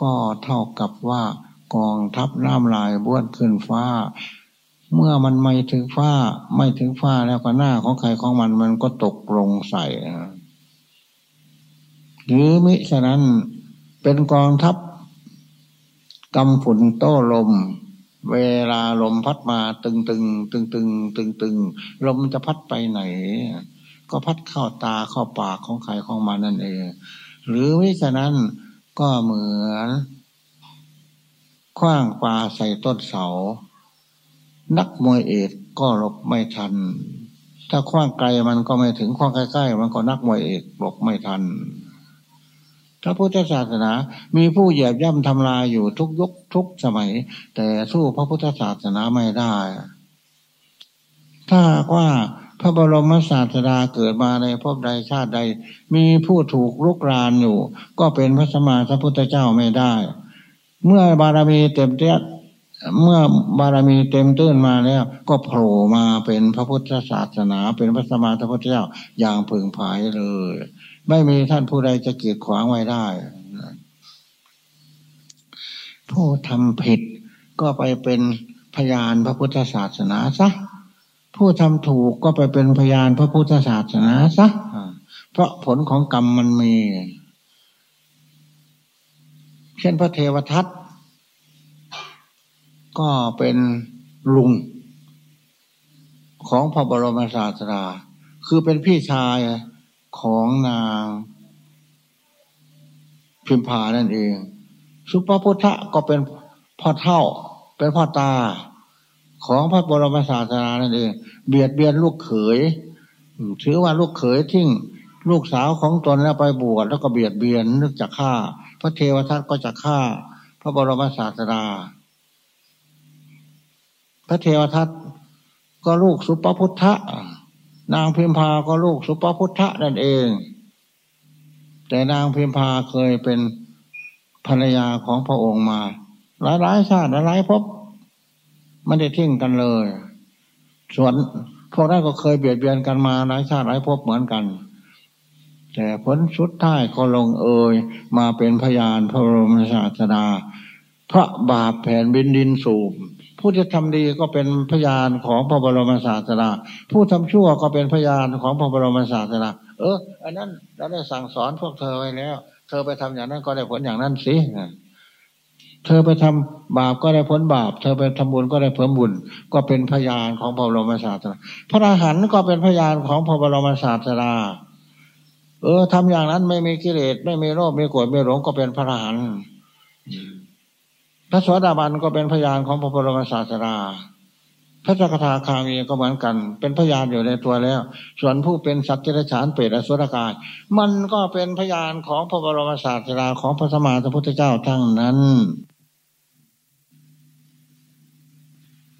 ก็เท่ากับว่ากองทัพน้ำลายบ้วนขึ้นฟ้า เมื่อมันไม่ถึงฟ้า ไม่ถึงฟ้าแล้วก็หน้าของใครของมันมันก็ตกลงใส่หรือมิฉะนั้นเป็นกองทัพกำฝุ่นโต้ลม เวลาลมพัดมาตึงตึงตึงตึงตึงตึงลมจะพัดไปไหน ก็พัดเข้าตาเข้าปากของใครของมันนั่นเอง หรือมิฉะนั้นก็เหมือนคว้างปลาใส่ต้นเสา นักมวยเอกก็หลบไม่ทัน ถ้าคว้างไกลมันก็ไม่ถึงคว้างใกล้ๆมันก็นักมวยเอกหลบไม่ทัน ระพุทธศาสนา มีผู้เหยียบย่ำทำลายอยู่ทุกยุคทุกสมัย แต่สู้พระพุทธศาสนาไม่ได้ ถ้าว่าพระบรมศาสดาเกิดมาในภพใดชาติใด มีผู้ถูกลุกรานอยู่ ก็เป็นพระสมมาพระพุทธเจ้าไม่ได้ เมื่อบารมีเต็มเตี้ยเมื่อบารมีเต็มตื้นมาแล้ว ก็โผล่มาเป็นพระพุทธศาสนา เป็นพระสมมาพระพุทธเจ้าอย่างพึงภายเลย ไม่มีท่านผู้ใดจะเกียดขวางไว้ได้ ผู้ทำผิดก็ไปเป็นพยานพระพุทธศาสนาซะผู้ทำถูกก็ไปเป็นพยานพระพุทธศาสนาซะเพราะผลของกรรมมันมี เช่นพระเทวทัตก็เป็นลุงของพระบรมศาสดาคือเป็นพี่ชาย ของนางพิมพานั่นเอง สุภพุทธะก็เป็นพ่อเท่า เป็นพ่อตา ของพระบรมศาสดานั่นเอง เบียดเบียนลูกเขย ถือว่าลูกเขยทิ้งลูกสาวของตนแล้วไปบวชแล้วก็เบียดเบียนนึกจะฆ่า พระเทวทัตก็จะฆ่า พระบรมศาสดา พระเทวทัตก็ลูกสุปพุทธะ นางพิมพาก็ลูกสุปพุทธะนั่นเอง แต่นางพิมพาเคยเป็นภรรยาของพระองค์มา หลายหลายชาติหลายหลายพไม่ได้ทิ้งกันเลย ส่วนพวกนั้นก็เคยเบียดเบียนกันมาหลายชาติหลายภพเหมือนกัน แต่ผลสุดท้ายก็ลงเอยมาเป็นพยานพระบรมศาสดา พระบาปแผ่นบินดินสูบ ผู้ที่ทำดีก็เป็นพยานของพระบรมศาสดาผู้ทำชั่วก็เป็นพยานของพระบรมศาสดาเออ อันนั้นเราได้สั่งสอนพวกเธอไว้แล้ว เธอไปทำอย่างนั้นก็ได้ผลอย่างนั้นสิเธอไปทำบาปก็ได้ผลบาป เธอไปทำบุญก็ได้ผลบุญ ก็เป็นพยานของพระบรมศาสดาพระอรหันต์ก็เป็นพยานของพระบรมศาสดาเออทำอย่างนั้นไม่มีกิเลสไม่มีโรคไม่โกรธไม่หลงก็เป็นพระอรหันต์ พระสวัสดิบันก็เป็นพยานของพระบรมศาสดา พระจักรทาคามีก็เหมือนกัน เป็นพยานอยู่ในตัวแล้ว ส่วนผู้เป็นสัตว์เจริญฉานเปรตอสุรกาย มันก็เป็นพยานของพระบรมศาสดาของพระสมมาสัมพุทธเจ้าทั้งนั้น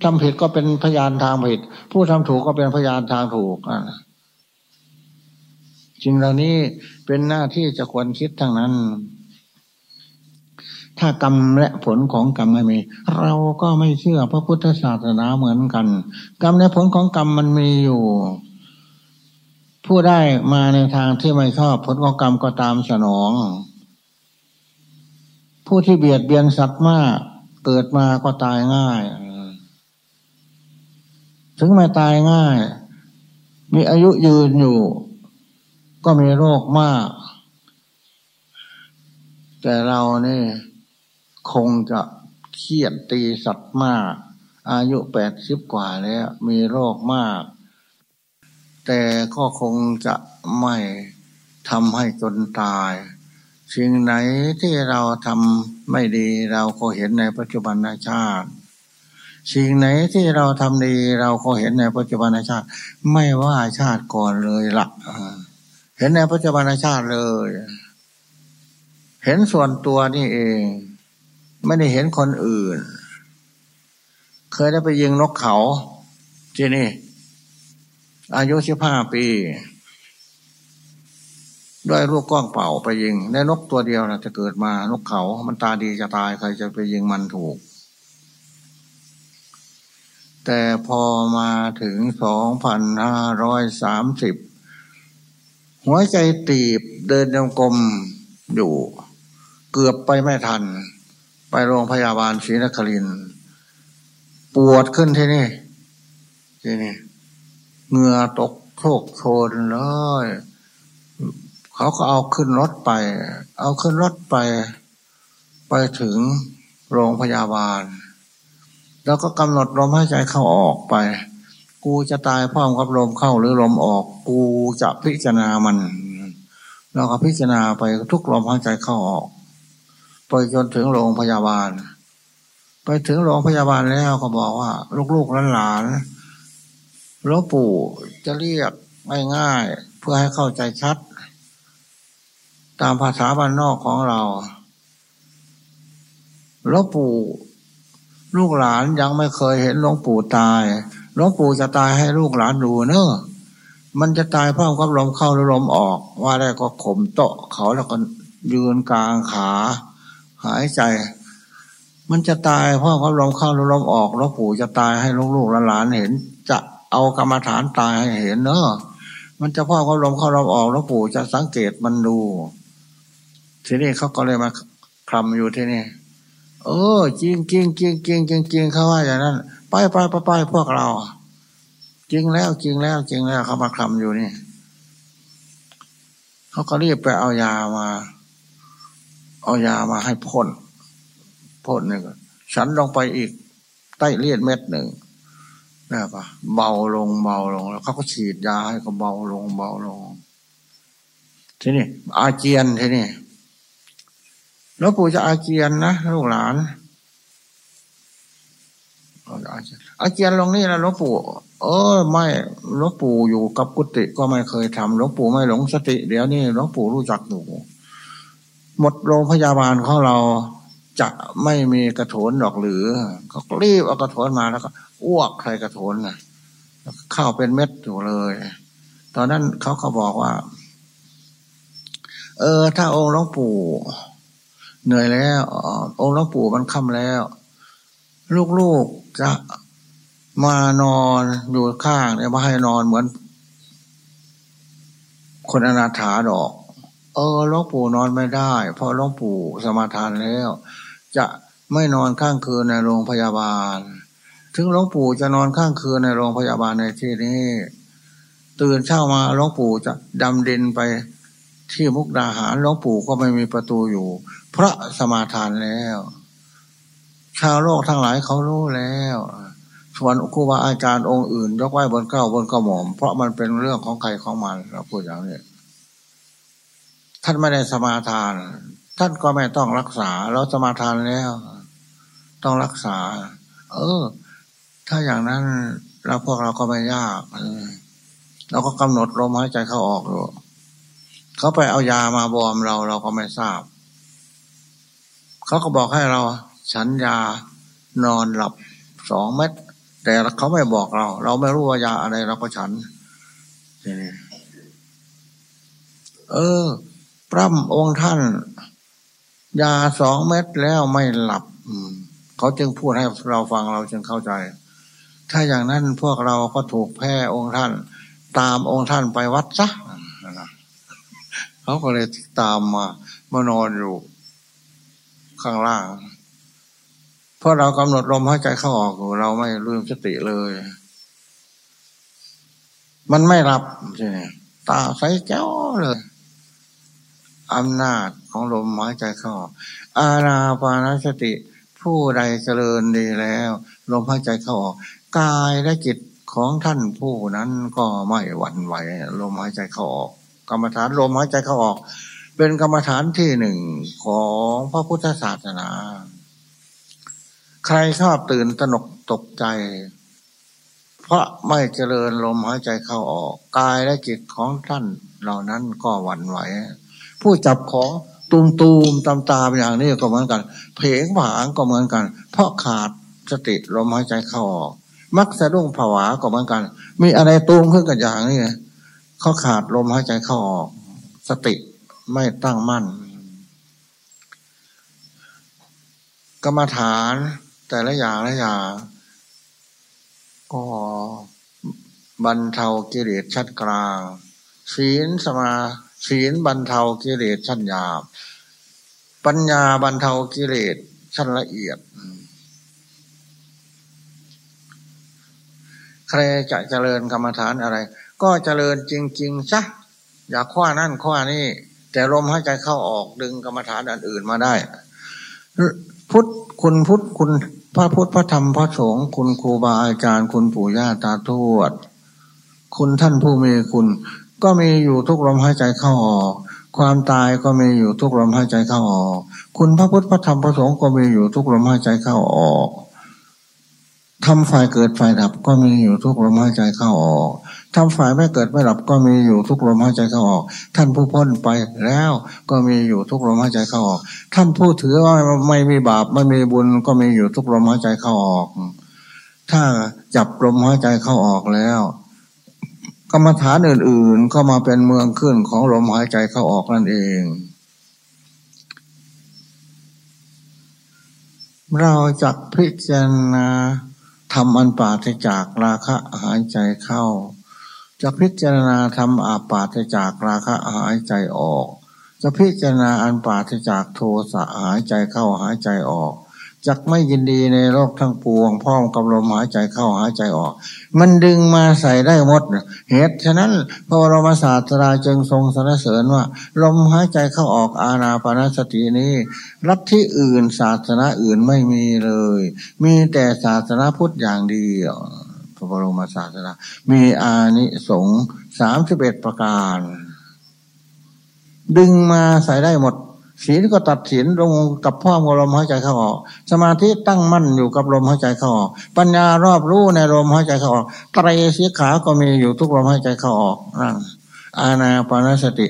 ทำผิดก็เป็นพยานทางผิด ผู้ทำถูกก็เป็นพยานทางถูกสิ่งเหล่านี้เป็นหน้าที่จะควรคิดทั้งนั้น ถ้ากรรมและผลของกรรมไม่มี เราก็ไม่เชื่อพระพุทธศาสนาเหมือนกัน กรรมและผลของกรรมมันมีอยู่ ผู้ได้มาในทางที่ไม่ชอบผลของกรรมก็ตามสนอง ผู้ที่เบียดเบียนสัตว์มากเกิดมาก็ตายง่าย ถึงไม่ตายง่าย มีอายุยืนอยู่ ก็มีโรคมาก แต่เราเนี่ย คงจะเครียดตีสัตว์มาก อายุแปดสิบกว่าแล้ว มีโรคมาก แต่ก็คงจะไม่ทำให้จนตายสิ่งไหนที่เราทำไม่ดีเราก็เห็นในปัจจุบันชาติ สิ่งไหนที่เราทำดีเราก็เห็นในปัจจุบันชาติ ไม่ว่าชาติก่อนเลยละ่ะเห็นในปัจจุบันชาติเลย เห็นส่วนตัวนี่เอง ไม่ได้เห็นคนอื่น เคยได้ไปยิงนกเขาที่นี่ อายุสิบห้าปี ด้วยลูกกล้องเป่าไปยิงในนกตัวเดียวนะจะเกิดมานกเขา มันตาดีจะตายใครจะไปยิงมันถูก แต่พอมาถึงสองพันห้าร้อยสามสิบหัวใจตีบเดินยงกลมอยู่ เกือบไปไม่ทัน ไปโรงพยาบาลศรีนครินปวดขึ้นที่นี่ที่นี่เหงื่อตกโคกโชนเลยเขาก็เอาขึ้นรถไป เอาขึ้นรถไป ไปถึงโรงพยาบาล แล้วก็กำหนดลมหายใจเข้าออกไป กูจะตายพร้อมกับลมเข้าหรือลมออก กูจะพิจารณามัน เราก็พิจารณาไปทุกลมหายใจเข้าออก ไปจนถึงโรงพยาบาล ไปถึงโรงพยาบาลแล้วก็บอกว่า ลูกๆหลานๆหลวงปู่จะเรียกง่ายๆเพื่อให้เข้าใจชัด ตามภาษาบ้านนอกของเราหลวงปู่ลูกหลานยังไม่เคยเห็นหลวงปู่ตายหลวงปู่จะตายให้ลูกหลานดูเนอะมันจะตายพร้อมกับลมเข้าหรือลมออก ว่าได้ก็ข่มโตะเขาแล้วก็ยืนกลางขา หายใจ มันจะตายพร้อมกับลมเข้าหรือลมออกหลวปู่จะตายให้ลูกๆหลานเห็น จะเอากรรมฐานตายให้เห็นเนอะมันจะพ่อเขาลมเข้าลมออกหลวปู่จะสังเกตมันดู ทีนี้เขาก็เลยมาคลำอยู่ที่นี่เออจริงจริงจริงจริงจริงจริงเขาว่าอย่างนั้นไปไปไปไปพวกเรา จริงแล้วจริงแล้วจริงแล้วเขามาคลำอยู่นี่เขาก็รีบไปเอายามา เอายามาให้พ่นพ่นหนึ่งฉันลงไปอีกใต้เลียดเม็ดหนึ่งนะปะเบาลงเบาลงแล้วเขาก็ฉีดยาให้ก็เบาลงเบาลง ทีนี้อาเจียนทีนี้หลวงปู่จะอาเจียนนะลูกหลานอาเจียนลงนี่นะหลวงปู่ เออ ไม่หลวงปู่อยู่กับกุฏิก็ไม่เคยทำหลวงปู่ไม่หลงสติ เดี๋ยวนี้หลวงปู่รู้จักหนู หมดโรงพยาบาลของเราจะไม่มีกระโถนดอกหรือเขารีบเอากระโถนมาแล้วก็อ้วกใครกระโถนนะเข้าเป็นเม็ดอยู่เลย ตอนนั้นเขาก็บอกว่า เออ ถ้าองค์หลวงปู่ เหนื่อยแล้ว องค์หลวงปู่มันค่ำแล้ว ลูกๆจะมานอนอยู่ข้างเนี่ยมาให้นอนเหมือน คนอนาถาดอก เออหลวงปู่นอนไม่ได้เพราะหลวงปู่สมาทานแล้ว จะไม่นอนข้างคืนในโรงพยาบาล ถึงหลวงปู่จะนอนข้างคืนในโรงพยาบาลในที่นี้ ตื่นเช้ามาหลวงปู่จะดำดินไปที่มุกดาหารหลวงปู่ก็ไม่มีประตูอยู่เพราะสมาทานแล้ว ชาวโลกทั้งหลายเขารู้แล้วส่วนครูบาอาจารย์องค์อื่น ยกไว้บนเก้าบนกระหม่อมเพราะมันเป็นเรื่องของใครของมันเราพูดอย่างนี้ ท่านไม่ได้สมาทาน ท่านก็ไม่ต้องรักษาเราสมาทานแล้ว ต้องรักษา เออ ถ้าอย่างนั้นเราพวกเราก็ไม่ยากเราก็กำหนดลมหายใจเข้าออกดูเขาไปเอายามาบอมเราเราก็ไม่ทราบ เขาก็บอกให้เรา ฉันยานอนหลับสองเม็ดแต่เขาไม่บอกเรา เราไม่รู้ว่ายาอะไรเราก็ฉัน เออ พร่ำองค์ท่าน ยาสองเม็ดแล้วไม่หลับเขาจึงพูดให้เราฟังเราจึงเข้าใจ ถ้าอย่างนั้นพวกเราก็ถูกแพ้องค์ท่าน ตามองค์ท่านไปวัดซะเขาก็เลยตามมามานอนอยู่ข้างล่างเพราะเรากำหนดลมหายใจเข้าออกเราไม่ลืมสติเลย มันไม่รับใช่ไหมตาใสแจ้วเลย อำนาจของลมหายใจเข้า อาณาปานสติ ผู้ใดเจริญดีแล้ว ลมหายใจเข้าออกกายและจิตของท่านผู้นั้นก็ไม่หวั่นไหว ลมหายใจเข้าออก กรรมฐานลมหายใจเข้าออก เป็นกรรมฐานที่หนึ่งของพระพุทธศาสนา ใครชอบตื่นตนกตกใจ เพราะไม่เจริญลมหายใจเข้าออก กายและจิตของท่านเหล่านั้นก็หวั่นไหว ผู้จับของตูมตูมตามตามอย่างนี้ก็เหมือนกันเพลงผางก็เหมือนกัน เพราะขาดสติลมหายใจเข้าออกมักสะดุ้งผวาก็เหมือนกัน มีอะไรตูมขึ้นกันอย่างนี้เขาขาดลมหายใจเข้าออก สติไม่ตั้งมั่น กรรมฐานแต่ละอย่างละอย่างก็บรรเทากิเลสชั้นกลางศีลสมา ศีลบรรเทากิเลสชั้นหยาบ ปัญญาบรรเทากิเลสชั้นละเอียด ใครจะเจริญกรรมฐานอะไร ก็เจริญจริงๆซะอย่าคว้านั่นคว้านี่ แต่ลมหายใจเข้าออกดึงกรรมฐานอันอื่นมาได้ พุทธคุณพุทธคุณพระพุทธพระธรรมพระสงฆ์คุณครูบาอาจารย์คุณปู่ย่าตาทวด คุณท่านผู้มีคุณ ก็มีอยู่ทุกลมหายใจเข้าออก ความตายก็มีอยู่ทุกลมหายใจเข้าออก คุณพระพุทธพระธรรมพระสงฆ์ก็มีอยู่ทุกลมหายใจเข้าออกทำฝ่ายเกิดฝ่ายดับก็มีอยู่ทุกลมหายใจเข้าออกทำฝ่ายไม่เกิดไม่ดับก็มีอยู่ทุกลมหายใจเข้าออก ท่านผู้พ้นไปแล้วก็มีอยู่ทุกลมหายใจเข้าออก ท่านผู้ถือว่าไม่มีบาปไม่มีบุญก็มีอยู่ทุกลมหายใจเข้าออก ถ้าจับลมหายใจเข้าออกแล้ว กรรมฐานอื่นๆก็มาเป็นเมืองขึ้นของลมหายใจเข้าออกนั่นเอง เราจักพิจารณาทำอันปาศจากราคะหายใจเข้าจะพิจารณาทำอาปาศจากราคะหายใจออก จะพิจารณาอันปาศจากโทสะหายใจเข้าหายใจออก จักไม่ยินดีในโลกทั้งปวงพร้อมกับลมหายใจเข้าหายใจออก มันดึงมาใส่ได้หมด เหตุฉะนั้นพระบรมศาสตราจึงทรงสรรเสริญว่า ลมหายใจเข้าออกอาณาปณสตินี้รัฐที่อื่นศาสนาอื่นไม่มีเลย มีแต่ศาสนาพุทธอย่างเดียวพระบรมศาสนามีอานิสงส์สามสิบเอ็ดประการ ดึงมาใส่ได้หมด ศีลก็ตัดศีลลงกับพ่อมลมหายใจเข้าออก สมาธิตั้งมั่นอยู่กับลมหายใจเข้าออก ปัญญารอบรู้ในลมหายใจเข้าออกไตรสีขาก็มีอยู่ทุกลมหายใจเข้าออกนั่นอาณาปณสติ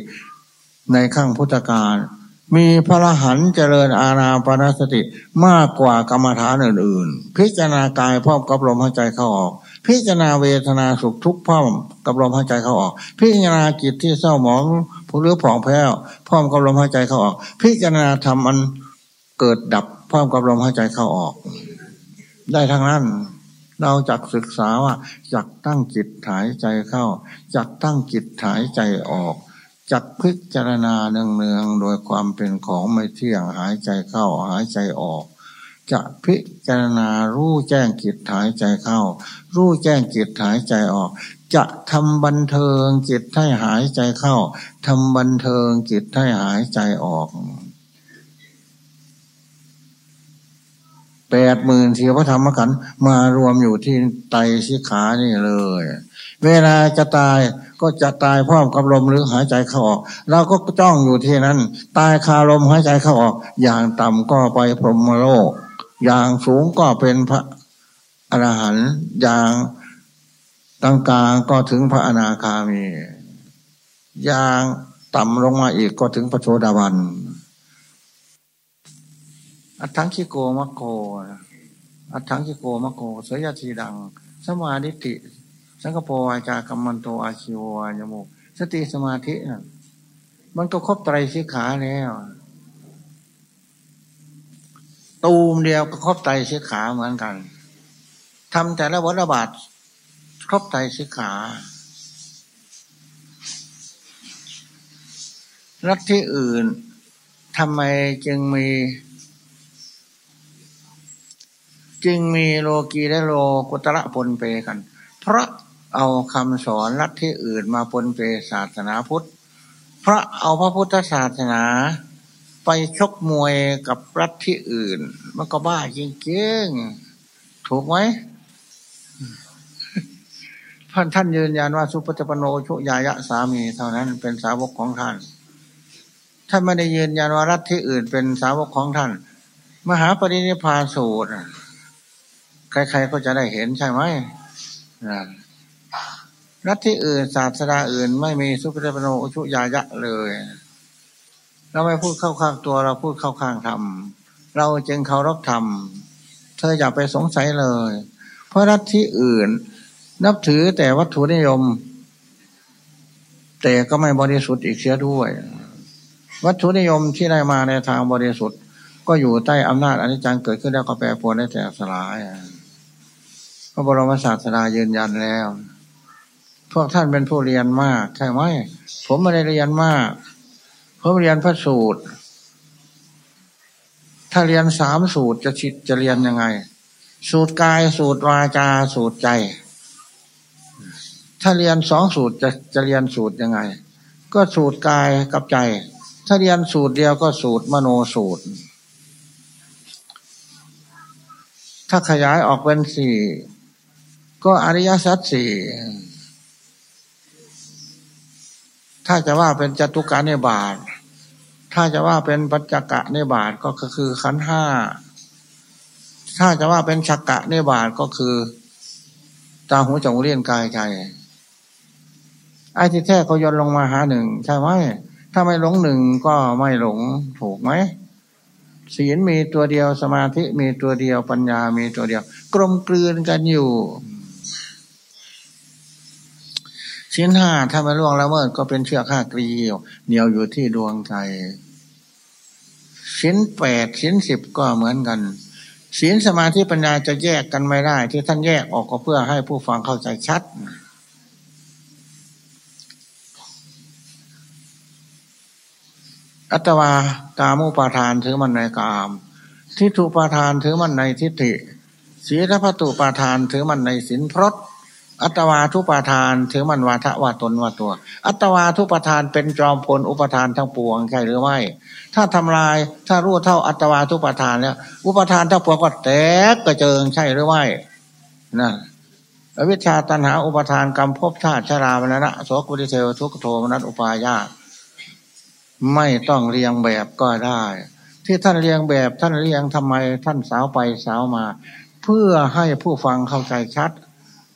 ในขั้งพุทธการมีพระหันเจริญอาณาปณสติมากกว่ากรรมฐานอื่นๆ พิจารณากายพร้อมกับลมหายใจเข้าออก พิจารณาเวทนาสุขทุกข์พร้อมกับลมหายใจเข้าออก พิจารณาจิตที่เศร้าหมองผู้เลือผ่องแผ้วพร้อมกับลมหายใจเข้าออก พิจารณาธรรมอันเกิดดับพร้อมกับลมหายใจเข้าออก ได้ทั้งนั้น เราจักศึกษาว่าจักตั้งจิตหายใจเข้าจักตั้งจิตหายใจออกจักพิจารณาเนืองๆโดยความเป็นของไม่เที่ยงหายใจเข้าหายใจออก จะพิจารณารู้แจ้งจิตหายใจเข้า รู้แจ้งจิตหายใจออก จะทำบันเทิงจิตให้หายใจเข้าทำบันเทิงจิตให้หายใจออกแปดหมื่นเทียพระธรรมขันธ์มารวมอยู่ที่ไตสิขานี่เลย เวลาจะตายก็จะตายพร้อมกับลมหรือหายใจเข้าออกเราก็จ้องอยู่ที่นั้น ตายคาลมหายใจเข้าออก อย่างต่ำก็ไปพรหมโลก อย่างสูงก็เป็นพระอรหันต์อย่างตั้งกลางก็ถึงพระอนาคามี อย่างต่ำลงมาอีกก็ถึงพระโสดาบันอัตถังคิโกมะโก อัตถังคิโกมะโก เสยยทีดัง สมาธิติ สังกปวายจากรรมันโตอาชิวายโมสติสมาธิมันก็ครบไตรสิกขาแล้ว ตูมเดียวก็ครบไตสิกขาเหมือนกันทำแต่ละวัฏบาทครบไตสิกขารัฐที่อื่นทำไมจึงมี จึงมีโลกีและโลกุตระปนเปกัน เพราะเอาคำสอนลัทธิอื่นมาปนเปศาสนาพุทธ เพราะเอาพระพุทธศาสนา ไปชกมวยกับรัฐที่อื่น มันก็บ้าจริงๆ ถูกไหมท่านท่านยืนยันว่าสุปฏิปโนชุยายะสามีเท่านั้นเป็นสาวกของท่าน ท่านไม่ได้ยืนยันว่ารัฐที่อื่นเป็นสาวกของท่าน มหาปรินิพานสูตร ใครๆก็จะได้เห็นใช่ไหมรัฐที่อื่นศาสนาอื่น ไม่มีสุภเปโนชุยายะเลย เราไม่พูดเข้าข้างตัว เราพูดเข้าข้างธรรม เราจึงเคารพธรรม เธออย่าไปสงสัยเลย เพราะรัฐที่อื่น นับถือแต่วัตถุนิยม แต่ก็ไม่บริสุทธิ์อีกเสียด้วย วัตถุนิยมที่ได้มาในทางบริสุทธิ์ ก็อยู่ใต้อำนาจอนิจจังเกิดขึ้นแล้วก็แปรปรวนได้แต่สลายพระบรมศาสดายืนยันแล้ว พวกท่านเป็นผู้เรียนมากใช่ไหมผมไม่ได้เรียนมาก ผมเรียนพระสูตร ถ้าเรียนสามสูตรจะชิดจะเรียนยังไง สูตรกายสูตรวาจาสูตรใจ ถ้าเรียนสองสูตรจะจะเรียนสูตรยังไง ก็สูตรกายกับใจ ถ้าเรียนสูตรเดียวก็สูตรมโนสูตร ถ้าขยายออกเป็นสี่ก็อริยสัจสี่ถ้าจะว่าเป็นจตุการในบาท ถ้าจะว่าเป็นปัจจกะในบาทก็คือขันห้า ถ้าจะว่าเป็นชักกะในบาทก็คือ ตาหูจมูกเลี้ยงกายใจไอ้ที่แท้เขาย้อนลงมาหาหนึ่งใช่ไหมถ้าไม่หลงหนึ่งก็ไม่หลงถูกไหมศีลมีตัวเดียวสมาธิมีตัวเดียวปัญญามีตัวเดียว กลมกลืนกันอยู่ ชิ้นห้าถ้าไม่ล่วงละเมิดก็เป็นเชือกห้าเกลียวเหนียวอยู่ที่ดวงใจชิ้นแปดชิ้นสิบก็เหมือนกันศีลสมาธิปัญญาจะแยกกันไม่ได้ ที่ท่านแยกออกก็เพื่อให้ผู้ฟังเข้าใจชัด อัตวากามุปาทานถือมันในกาม ทิฏฐุปาทานถือมันในทิฏฐิศีลพัตุปาทานถือมันในศีลพรต อัตวาทุปาทานถือมันวาทะว่าตนว่าตัว อัตวาทุปาทานเป็นจอมพลอุปทานทั้งปวงใช่หรือไม่ ถ้าทำลายถ้ารู้เท่าอัตวาทุปาทานแล้วอุปทานทั้งปวงก็แตกกระเจิงใช่หรือไม่นะอวิชชาตันหาอุปทานกรรมภพชาติชรามรณะโสกุติเทวทุกโทมนัสอุปายาไม่ต้องเรียงแบบก็ได้ ที่ท่านเรียงแบบท่านเรียงทำไมท่านสาวไปสาวมา เพื่อให้ผู้ฟังเข้าใจชัด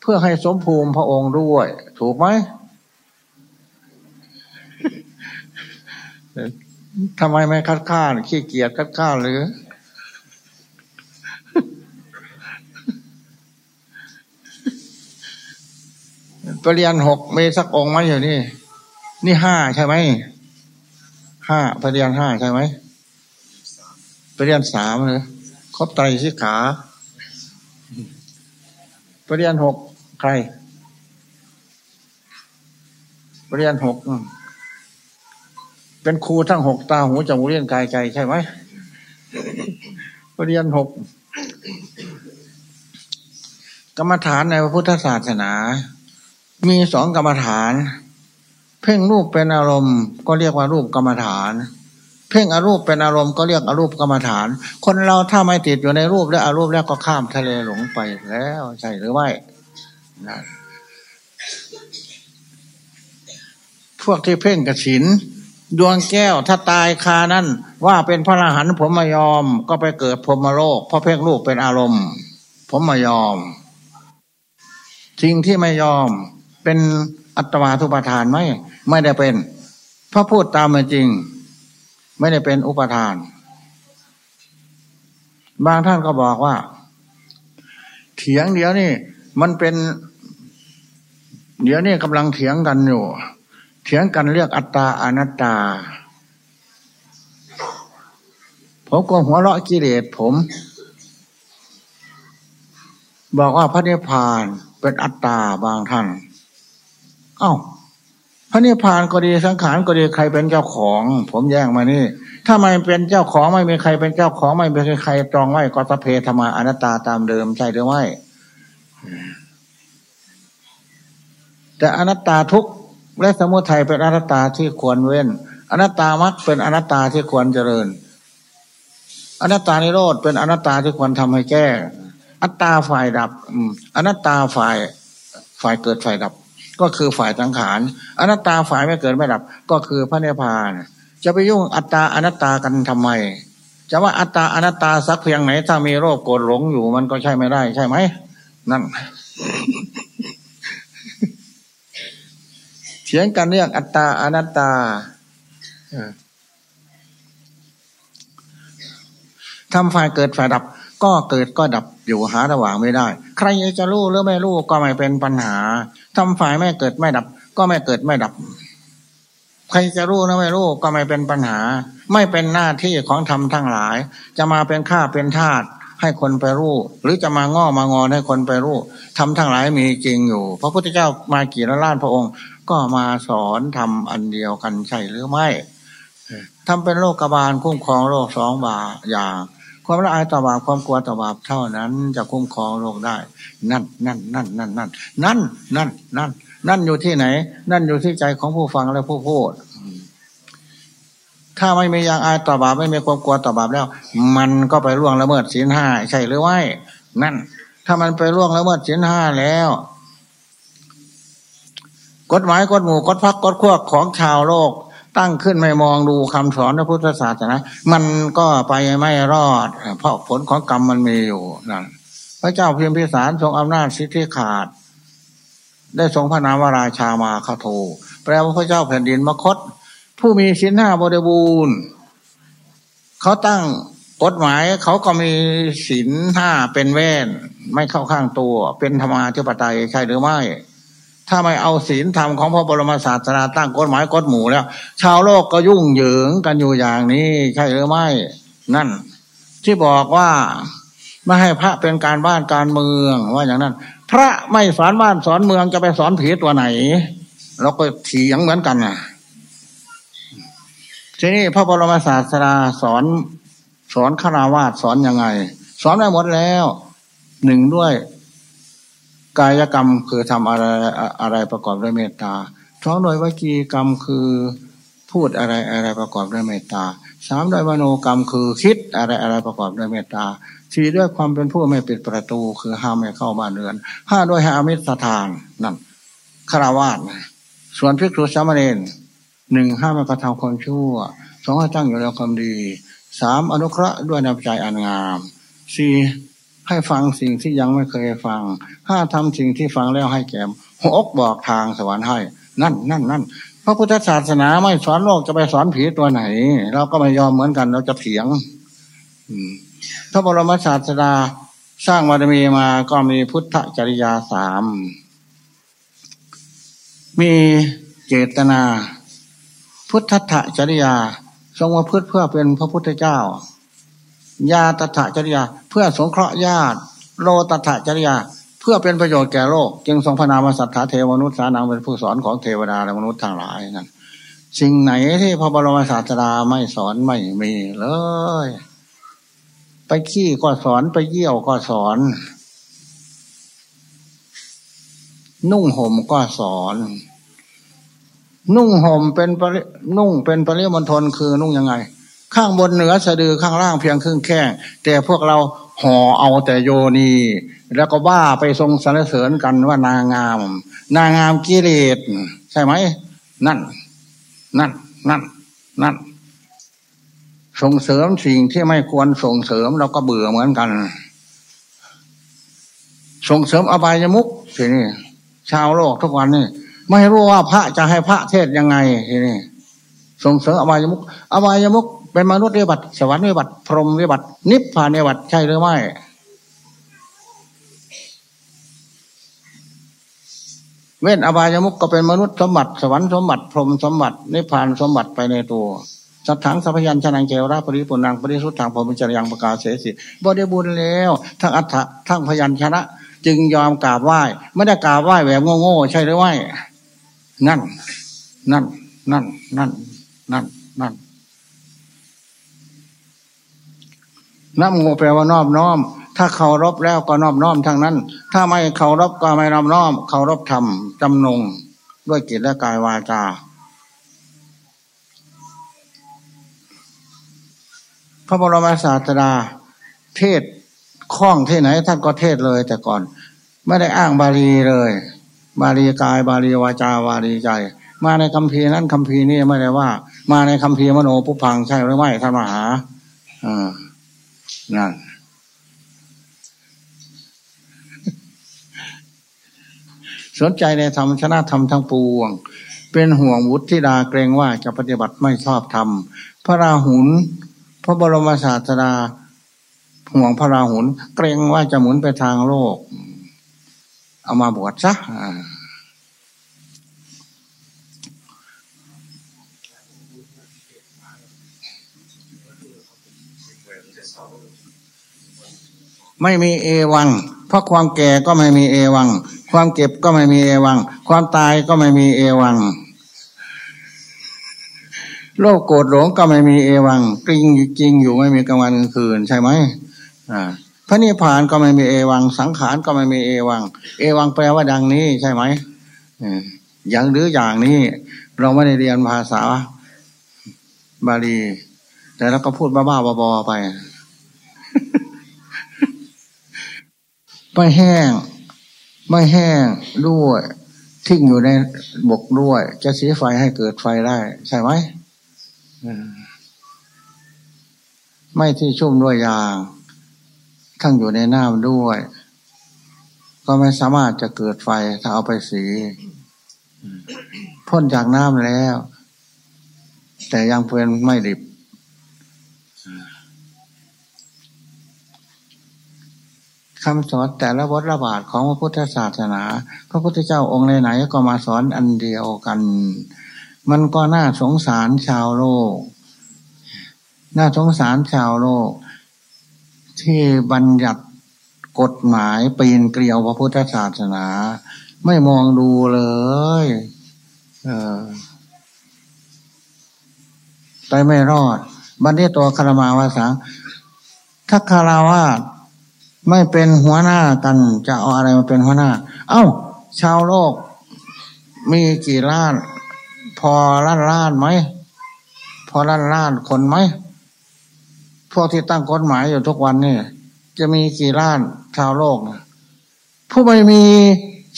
เพื่อให้สมภูมิพระองค์ด้วย ถูกไหมทำไมไม่คัดค้านขี้เกียจคัดค้านหรือ ปรริญญาหกมีสักองค์ไหมอยู่นี่ นี่ห้าใช่ไหมห้าปรริญญาห้าใช่ไหมปรริญญาสามเลยครบไตรสิกขาปรริญญาหก ใครเรียนหกเป็นครูทั้งหกตาหูจมูกเลี้ยงกายใจใช่ไหมเรียนหกกรรมฐานในพระพุทธศาสนา มีสองกรรมฐาน เพ่งรูปเป็นอารมณ์ก็เรียกว่ารูปกรรมฐาน เพ่งอรูปเป็นอารมณ์ก็เรียกอรูปกรรมฐาน คนเราถ้าไม่ติดอยู่ในรูปและอรูปแล้วก็ข้ามทะเลหลงไปแล้วใช่หรือไม่ นะพวกที่เพ่งกระสิน ดวงแก้วถ้าตายคานั้นว่าเป็นพระอรหันต์ผมไม่ยอม ก็ไปเกิดพรมโลกเพราะเพ่งรูปเป็นอารมณ์ ผมไม่ยอมสิ่งที่ไม่ยอมเป็นอัตวาทุปทานไหมไม่ได้เป็นพระพูดตามเป็นจริง ไม่ได้เป็นอุปทาน บางท่านก็บอกว่า เถียงเดียวนี้ มันเป็น เดี๋ยวนี้กำลังเถียงกันอยู่ เถียงกันเรียกอัตตาอนัตตา ผมก็หัวเราะกิเลสผม บอกว่าพระนิพพานเป็นอัตตาบางท่าน เอา้าพระนิพพานก็ดีสังขารก็ดีใครเป็นเจ้าของ ผมแย่งมานี่ ถ้าไม่เป็นเจ้าของไม่มีใครเป็นเจ้าของไม่มีใครตรองไว้ก็สเพธรรมาอนัตตาตามเดิมใช่หรือไม่ แต่อนัตตาทุกและสมุทัยเป็นอนัตตาที่ควรเว้น อนัตตามักเป็นอนัตตาที่ควรเจริญ อนัตตานิโรธเป็นอนัตตาที่ควรทำให้แก้ อัตตาฝ่ายดับอนัตตาฝ่ายฝ่ายเกิดฝ่ายดับ ก็คือฝ่ายสังขาร อนัตตาฝ่ายไม่เกิดไม่ดับ ก็คือพระเนพานจะไปยุ่งอัตตาอนัตตากันทำไม จะว่าอัตตาอนัตตาสักเพียงไหนถ้ามีโรคโกรธหลงอยู่มันก็ใช่ไม่ได้ใช่ไหม นั่นเถียงกันเรื่องอัตตาอนัตตาทำฝ่ายเกิดฝ่ายดับ ก็เกิดก็ดับอยู่หาระหว่างไม่ได้ ใครจะรู้หรือไม่รู้ก็ไม่เป็นปัญหาทำฝ่ายไม่เกิดไม่ดับ ก็ไม่เกิดไม่ดับ ใครจะรู้หรือไม่รู้ก็ไม่เป็นปัญหา ไม่เป็นหน้าที่ของธรรมทั้งหลาย จะมาเป็นข้าเป็นทาส ให้คนไปรู้ หรือจะมาง้อมางอนให้คนไปรู้ทำทั้งหลายมีจริงอยู่ พระพุทธเจ้ามากี่ล้านพระองค์ ก็มาสอนทำอันเดียวกันใช่หรือไม่ทำเป็นโลกบาลคุ้มครองโลกสองบาอย่าง ความละอายต่อบาปความกลัวต่อบาปเท่านั้นจะคุ้มครองโลกได้ นั่นนั่นนั่นนั่นนั่นนั่นนั่นนั่นนั่นอยู่ที่ไหน นั่นอยู่ที่ใจของผู้ฟังและผู้พูด ถ้าไม่มียางอายต่อบาปไม่มีความกลัวต่อบาปแล้ว มันก็ไปล่วงละเมิดศีลห้าใช่หรือไม่นั่น ถ้ามันไปล่วงละเมิดศีลห้าแล้ว กฎหมายกฎหมู่กฎพักกฎขั้วของชาวโลก ตั้งขึ้นไม่มองดูคำสอนพระพุทธศาสนามันก็ไปไม่รอด เพราะผลของกรรมมันมีอยู่นั่นพระเจ้าเพียงพิสารทรงอำนาจสิทธิขาด ได้ทรงพระนามวราชามาคาโทแปลว่าพระเจ้าแผ่นดินมคต ผู้มีสินห้าบริบูรณ์เขาตั้งกฎหมายเขาก็มีสินห้าเป็นแว่น ไม่เข้าข้างตัว เป็นธรรมาธิปไตยใช่หรือไม่ ถ้าไม่เอาศีลธรรมของพระบรมศาสดาตั้งกฎหมายกฎหมู่แล้ว ชาวโลกก็ยุ่งเหยิงกันอยู่อย่างนี้ใช่หรือไม่ นั่น ที่บอกว่าไม่ให้พระเป็นการบ้านการเมืองว่าอย่างนั้น พระไม่สอนบ้านสอนเมืองจะไปสอนผีตัวไหนเราก็เถียงเหมือนกันนะ ทีนี้พระบรมศาสดาสอนสอนขราวาสสอนยังไง สอนได้หมดแล้วหนึ่งด้วยกายกรรมคือทำอะไรอะไรประกอบด้วยเมตตาสองโดยวิจีกรรมคือพูดอะไรอะไรประกอบด้วยเมตตาสามด้วยมโนกรรมคือคิดอะไรอะไรประกอบด้วยเมตตาสี่ด้วยความเป็นผู้ไม่ปิดประตู คือห้ามไม่เข้าบ้านเรือนห้าด้วยหามิตรทานนั่นคาวาสส่วนพิกษุสามเณร หนึ่งห้ามกระทำความชั่วสองให้ตั้งอยู่ในความดีสามอนุเคราะห์ด้วยน้ำใจอันงามสี่ให้ฟังสิ่งที่ยังไม่เคยฟังถ้าทำสิ่งที่ฟังแล้วให้แก่หกบอกทางสวรรค์ให้ นั่นนั่นนั่นพระพุทธศาสนาไม่สอนโลกจะไปสอนผีตัวไหน เราก็ไม่ยอมเหมือนกันเราจะเถียงพระบรมศาสดาสร้างบารมีมาก็มีพุทธจริยาสาม มีเจตนา พุทธะจริยา ทรงมาพืชเพื่อเป็นพระพุทธเจ้ายาตถาจริยา เพื่อสงเคราะห์ญาติ โลตถาจริยา เพื่อเป็นประโยชน์แก่โลก จึงทรงพระนามสัทธาเทวมนุษย์สานังเป็นผู้สอนของเทวดาและมนุษย์ทั้งหลายนั่นสิ่งไหนที่พระบรมศาสดาไม่สอนไม่มีเลย ไปไปขี้ก็สอนไปเยี่ยวก็สอน นุ่งห่มก็สอน นุ่งห่มเป็นปนุ่งเป็นปริมณฑลคือนุ่งยังไง ข้างบนเหนือสะดือข้างล่างเพียงครึ่งแข้งแต่พวกเราห่อเอาแต่โยนีแล้วก็ว่าไปทรงสรรเสริญกันว่านางาม นางามกิเลสใช่ไหมนั่น นั่น นั่น นั่น ส่งเสริมสิ่งที่ไม่ควรส่งเสริมเราก็เบื่อเหมือนกัน ส่งเสริมอบายมุกทีนี้ชาวโลกทุกวันนี่ ไม่รู้ว่าพระจะให้พระเทศยังไงทีนี้ส่งเสริมอบายมุกอบายมุกเป็นมนุษย์วิบัติสวรรค์วิบัติพรหมวิบัตินิพพานวิบัติใช่หรือไม่เว้นอบายมุกก็เป็นมนุษย์สมบัติสวรรค์สมบัติพรหมสมบัตินิพพานสมบัติไปในตัวสัทถังสัพยัญชนะเกวราปริปุนังปริสุทธังพรมิจริยังประกาศเสสิบริบูรณ์แล้ว ทั้งอัฏฐะทั้งพยัญชนะ จึงยอมกราบไหว้ ไม่ได้กราบไหว้แบบโง่ๆใช่หรือไม่ นั่น นั่น นั่น นั่น นั่น นั่นน้ำโมแปลว่านอบน้อม ถ้าเคารพแล้วก็นอบน้อมทั้งนั้น ถ้าไม่เคารพก็ไม่นอบน้อม เคารพธรรมจำนง ด้วยกิจและกายวาจา พระบรมศาสดาเทศคล้องที่ไหนท่านก็เทศเลยแต่ก่อน ไม่ได้อ้างบาลีเลย บาลีกาย บาลีวาจา บาลีใจ มาในคำพีนั้นคำพีนี้ไม่ได้ว่า มาในคำพีมโนปุพังใช่หรือไม่ท่านมหาอ่านั่นสนใจในธรรมชนะธรรมทั้งปวง เป็นห่วงวุฒิดาเกรงว่าจะปฏิบัติไม่ชอบธรรม พระราหุลพระบรมศาสดาห่วงพระราหุลเกรงว่าจะหมุนไปทางโลก เอามาบวชซะไม่มีเอวัง เพราะความแก่ก็ไม่มีเอวัง ความเก็บก็ไม่มีเอวัง ความตายก็ไม่มีเอวัง โลกโกรธหลงก็ไม่มีเอวังกริงจริงอยู่ไม่มีกลางวันกลางคืนใช่ไหมอ่า ระนิพพานก็ไม่มีเอวัง สังขารก็ไม่มีเอวัง เอวังแปลว่าดังนี้ใช่ไหมอย่างหรืออย่างนี้ เราไม่ได้เรียนภาษาบาลี แต่เราก็พูดบ้าๆบอๆไปไม่แห้ง ไม่แห้งด้วยทิ้งอยู่ในบกด้วย จะสีไฟให้เกิดไฟได้ ใช่ไหมไม่ที่ชุ่มด้วยยาง ทั้งอยู่ในน้ำด้วย ก็ไม่สามารถจะเกิดไฟถ้าเอาไปสีพ่นจากน้ำแล้ว แต่ยังเป็นไม่ดิบ คำสอนแต่ละวัฏระบาดของพระพุทธศาสนา พระพุทธเจ้าองค์ไหนๆก็มาสอนอันเดียวกัน มันก็น่าสงสารชาวโลก น่าสงสารชาวโลก ที่บัญญัติกฎหมายปีนเกลียวพระพุทธศาสนา ไม่มองดูเลยเออไปไม่รอด บันทีตัวคารมาวาสังถ้าคาราวาสไม่เป็นหัวหน้ากันจะเอาอะไรมาเป็นหัวหน้า เอา้า ชาวโลก มีกี่ล้าน พอล้านล้านไหม พอล้านล้านคนไหม พวกที่ตั้งกฎหมายอยู่ทุกวันนี่จะมีกี่ล้านชาวโลกผู้ไม่มี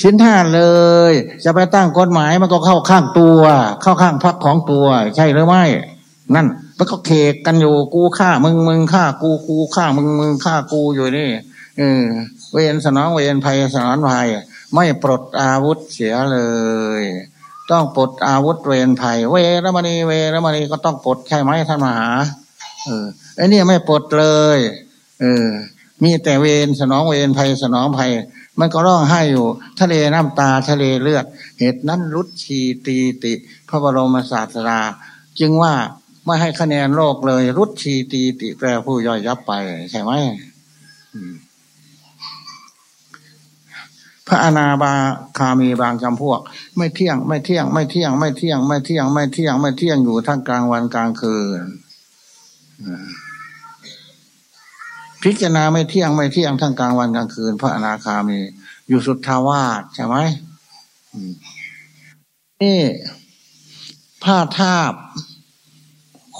ชิ้นท่าเลย จะไปตั้งกฎหมายมันก็เข้าข้างตัว เข้าข้างพักของตัว ใช่หรือไม่ นั่นมันก็เคกกันอยู่กูฆ่ามึงมึงฆ่ากูกูฆ่ามึงมึงฆ่ากูอยู่นี่เออเวรสนองเวรภัยสนองภัย ไม่ปลดอาวุธเสียเลย ต้องปลดอาวุธเวรภัย เวรมณีเวรมณีก็ต้องปลดใช่ไหมท่านมหา เออ ไอ้นี่ไม่ปลดเลย เออ มีแต่เวรสนองเวรภัยสนองภัย มันก็ร้องไห้อยู่ ทะเลน้ำตาทะเลเลือด เหตุนั้นรุดชีตีติ พระบรมศาสดาจึงว่าไม่ให้คะแนนโลกเลย รุดชีตีติแปลผู้ย่อยยับไป ใช่ไหมพระอนาบาคามีบางจำพวก ไม่เที่ยง ไม่เที่ยง ไม่เที่ยง ไม่เที่ยง ไม่เที่ยง ไม่เที่ยง ไม่เที่ยงอยู่ทั้งกลางวันกลางคืน พิจารณาไม่เที่ยงไม่เที่ยงทั้งกลางวันกลางคืน พระอนาคามี อยู่สุดทาวาสใช่ไหมนี่ผ้าทาบ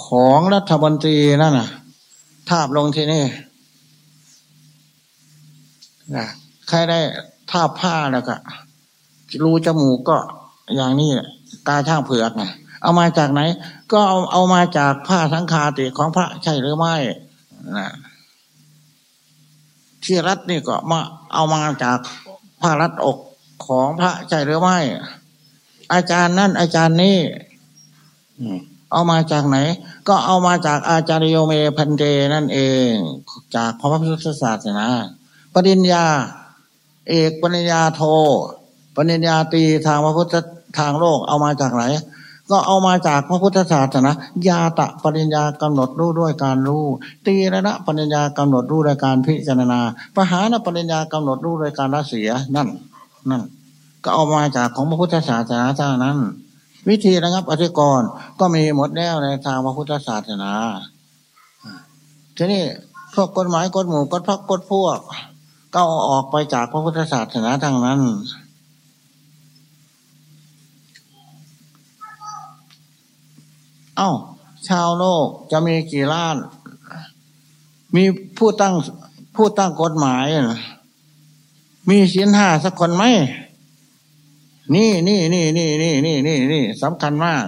ของรัฐมนตรีนั่นน่ะ ทาบลงที่นี่นะใครได้ทาบผ้าแล้วก็รูจมูกก็อย่างนี้ตาช่างเผือกไงเอามาจากไหน ก็เอาเอามาจากผ้าสังคาติของพระใช่หรือไม่นะ ที่รัดนี่ก็มาเอามาจากผ้ารัดอกของพระใช่หรือไม่ อาจารย์นั่นอาจารย์นี่เอามาจากไหน ก็เอามาจากอาจารย์โยเมพันเจนั่นเอง จากพระพุทธศาสนาปริญญา เอกปริญญาโทปริญญาตีทางพระพุทธทางโลกเอามาจากไหน ก็เอามาจากพระพุทธศาสนายาตะปริญญากำหนดรู้ด้วยการรู้ ตีระณะปริญญากำหนดรู้ด้วยการพิจารณาปหานปริญญากำหนดรู้ด้วยการละเสียนั่น นั่น ก็เอามาจากของพระพุทธศาสนาเท่านั้น วิธีระงับอธิกรณ์ก็มีหมดแล้วในทางพระพุทธศาสนาทีนี้พวกกฎหมายกฎหมู่กฎพักกฎพวก ก็ออกไปจากพระพุทธศาสนาทางนั้น เอา้า ชาวโลกจะมีกี่ล้าน มีผู้ตั้งผู้ตั้งกฎหมายมีสินห้าสักคนไหมนี่นี่นี่นี่นี่นี่นี่นี่สำคัญมาก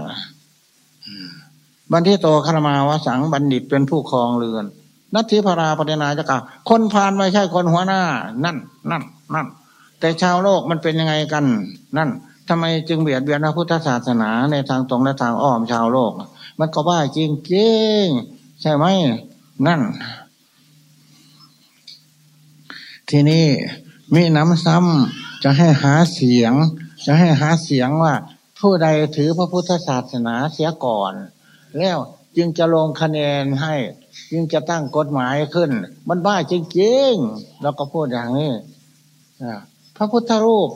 บันที่โตคารมาวสังบัณฑิตเป็นผู้ครองเรือน นัทธิพราปฏินาจะกล่าวคนพานไม่ใช่คนหัวหน้า นั่น นั่น นั่น แต่ชาวโลกมันเป็นยังไงกัน นั่นทำไมจึงเบียดเบียนพระพุทธศาสนาในทางตรงและทางอ้อมชาวโลก มันก็ว่าจริงจริงใช่ไหมนั่น ทีนี้มีน้ำซ้ำจะให้หาเสียง จะให้หาเสียงว่า ผู้ใดถือพระพุทธศาสนาเสียก่อน แล้วจึงจะลงคะแนนให้ จึงจะตั้งกฎหมายขึ้น มันบ้าจริงๆแล้วก็พูดอย่างนี้พระพุทธรูป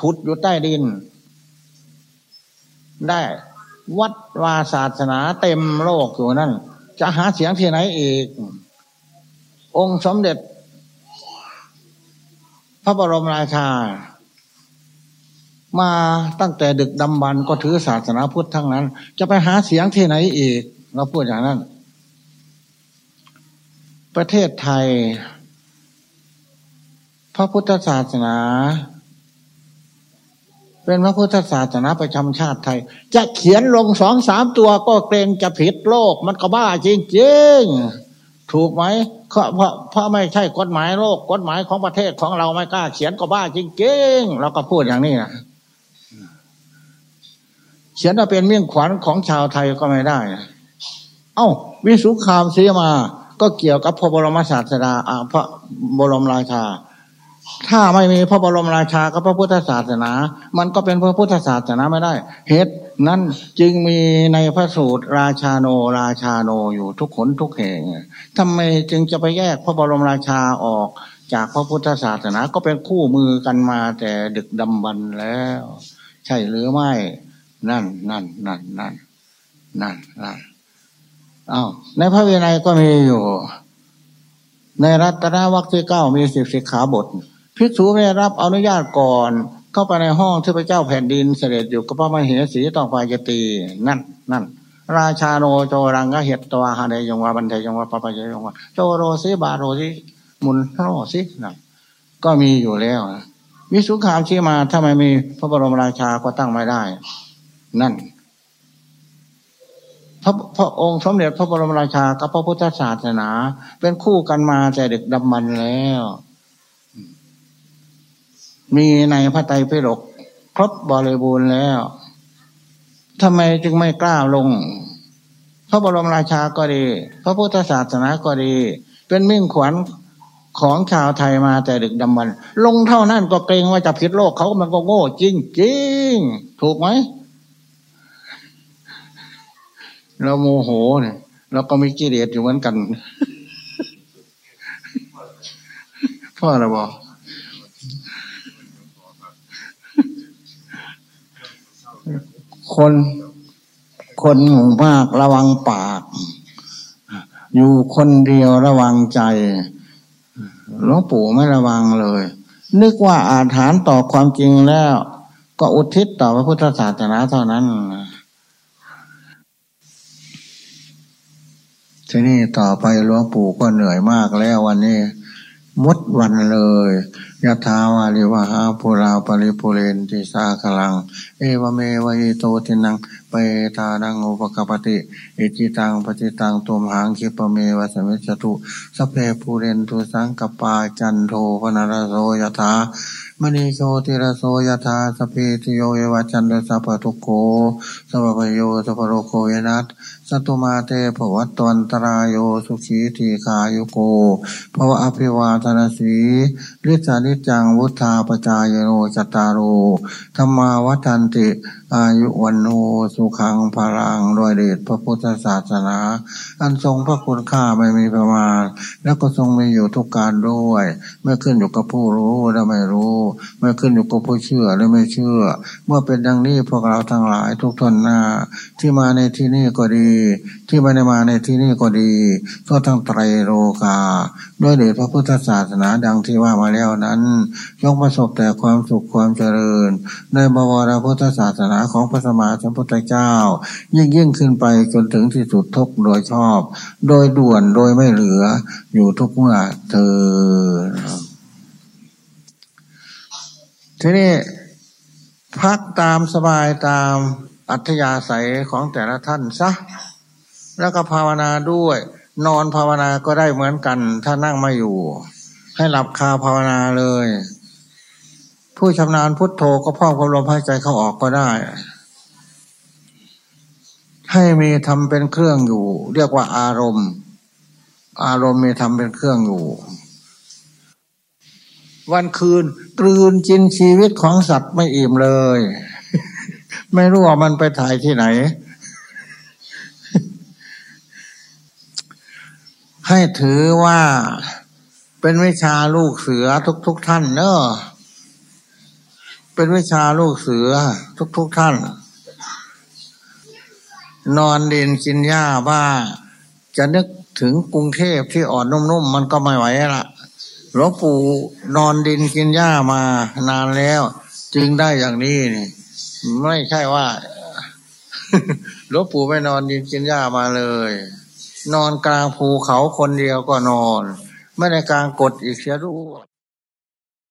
ขุดอยู่ใต้ดิน ได้ วัดวาศาสนาเต็มโลกอยู่นั่น จะหาเสียงที่ไหนอีก องค์สมเด็จ พระบรมราชา มาตั้งแต่ดึกดำบรรก็ถือศาสนาพุทธทั้งนั้น จะไปหาเสียงที่ไหนอีก เราพูดอย่างนั้น ประเทศไทย พระพุทธศาสนา เป็นพระพุทธศาสนาประจำชาติไทย จะเขียนลงสองสามตัวก็เกรงจะผิดโลก มันก็บ้าจริงๆถูกไหมเพราะเพราะไม่ใช่กฎหมายโลกกฎหมายของประเทศของเราไม่กล้าเขียนก็บ้าจริงๆเราก็พูดอย่างนี้นะเขียนว่าเป็นเมี่ยงขวัญของชาวไทยก็ไม่ได้ เอ้า วิสุขามเสียมา ก็เกี่ยวกับพระบรมศาสดาพระบรมราชา ถ้าไม่มีพระบรมราชากับพระพุทธศาสนา มันก็เป็นพระพุทธศาสนาไม่ได้ เหตุนั้นจึงมีในพระสูตรราชาโนราชาโนอยู่ทุกขนทุกแห่งทำไมจึงจะไปแยกพระบรมราชาออกจากพระพุทธศาสนาก็เป็นคู่มือกันมาแต่ดึกดำบรรแล้ว ใช่หรือไม่ นั่นนั่นนั่นนั่นนั่นนั่นอ้าวในพระวินัยก็มีอยู่ ในรัตนวัคที่เก้ามีสิบสิกขาบท ภิกษุไม่รับอนุญาตก่อน เข้าไปในห้องที่พระเจ้าแผ่นดินเสด็จอยู่กับพระมเหสีต้องไปยตีนั่นนั่นราชาโนโจรังกเหตตัวหาเดยงวาบันเทยงวาปปะยงวาโจโรซิบาโรซิมุนโรซินั่นก็มีอยู่แล้ววิสุขามชี้มาถ้าไม่มีพระบรมราชาก็ตั้งไม่ได้ นั่นพระพระองค์สมเด็จพระบรมราชากับพระพุทธศาสนา เป็นคู่กันมาแต่เด็กดำมันแล้ว มีในพระไตรปิฎกครบบริบูรณ์แล้วทำไมจึงไม่กล้าลง พระบรมราชาก็ดี พระพุทธศาสนาก็ดี เป็นมิ่งขวัญของชาวไทยมาแต่ดึกดำบรรลงเท่านั้นก็เกรงว่าจะผิดโลกเขามันก็โง่จริงจริงถูกไหมเราโมโหเนี่ยเราก็มีกิเลสอยู่เหมือนกันพ่อเราบอก คนคนหมู่มากระวังปาก อยู่คนเดียวระวังใจหลวงปู่ไม่ระวังเลย นึกว่าอาถานต่อความจริงแล้ว ก็อุทิศต่อพระพุทธศาสนาเท่านั้นทีนี้ต่อไปหลวงปู่ก็เหนื่อยมากแล้ววันนี้มดวันเลย ยะถาวาริวหาภูราปริปุเรนติสาคลัง เอวเมว อิโตทินนังเปตานังอุปกัปปติ อิจฉิตังปัตถิตังตุมหัง ขิปปเมว สมิชฌตุ สัพเพ ปูเรนตุสังกัปปาจันโทปัณณรโสยถามณิ โชติรโสยถาสัพพีติโย วิวัชชันตุ สัพพทุกโข สัพพภโย สัพพโรโค วินัส สตุมาเตภวัตวันตราโยสุขีทีฆายุโกภว อภิวาทนสีฤทธานิจังวุธาปจายโนจตารโรธรรมาวัฏันติ อายุวันโนสุขังพลังรอยเดชพระพุทธศาสนา อันทรงพระคุณค่าไม่มีประมาณ แล้วก็ทรงมีอยู่ทุกการด้วย เมื่อขึ้นอยู่กับผู้รู้และไม่รู้ เมื่อขึ้นอยู่กับผู้เชื่อและไม่เชื่อ เมื่อเป็นดังนี้พวกเราทั้งหลายทุกทนหน้า ที่มาในที่นี้ก็ดี ที่ไม่ได้มาในที่นี้ก็ดีทั่วทั้งไตรโลกาด้วยเดชพระพุทธศาสนาดังที่ว่ามาแล้วนั้นย่อมประสบแต่ความสุขความเจริญ ในบวรพุทธศาสนาของพระสมมาสัมพุทธเจ้า ยิ่งยิ่งขึ้นไปจนถึงที่สุดทุกโดยชอบ โดยด่วนโดยไม่เหลือ อยู่ทุกเมื่อเธอ ทีนี้พักตามสบายตามอัธยาศัยของแต่ละท่านซะ แล้วก็ภาวนาด้วย นอนภาวนาก็ได้เหมือนกัน ถ้านั่งไม่อยู่ ให้หลับคาภาวนาเลย ผู้ชำนาญพุทโธก็พ่อความลมหายใจเข้าออกก็ได้ ให้มีทำเป็นเครื่องอยู่ เรียกว่าอารมณ์ อารมณ์มีทำเป็นเครื่องอยู่ วันคืนกลืนจินชีวิตของสัตว์ไม่อิ่มเลย ไม่รู้ว่ามันไปถ่ายที่ไหน ให้ถือว่าเป็นวิชาลูกเสือทุก ๆทท่านเนอะ เป็นวิชาลูกเสือทุกๆทท่าน นอนดินกินหญ้าบ้า จะนึกถึงกรุงเทพที่อ่อนนุ่มๆมันก็ไม่ไหวละหลวงปู่นอนดินกินหญ้ามานานแล้ว จึงได้อย่างนี้นี่ไม่ใช่ว่าหลวงปู่ไม่นอนดินกินหญ้ามาเลย นอนกลางภูเขาคนเดียวก็นอน ไม่ได้กลางกดอีกเสียด้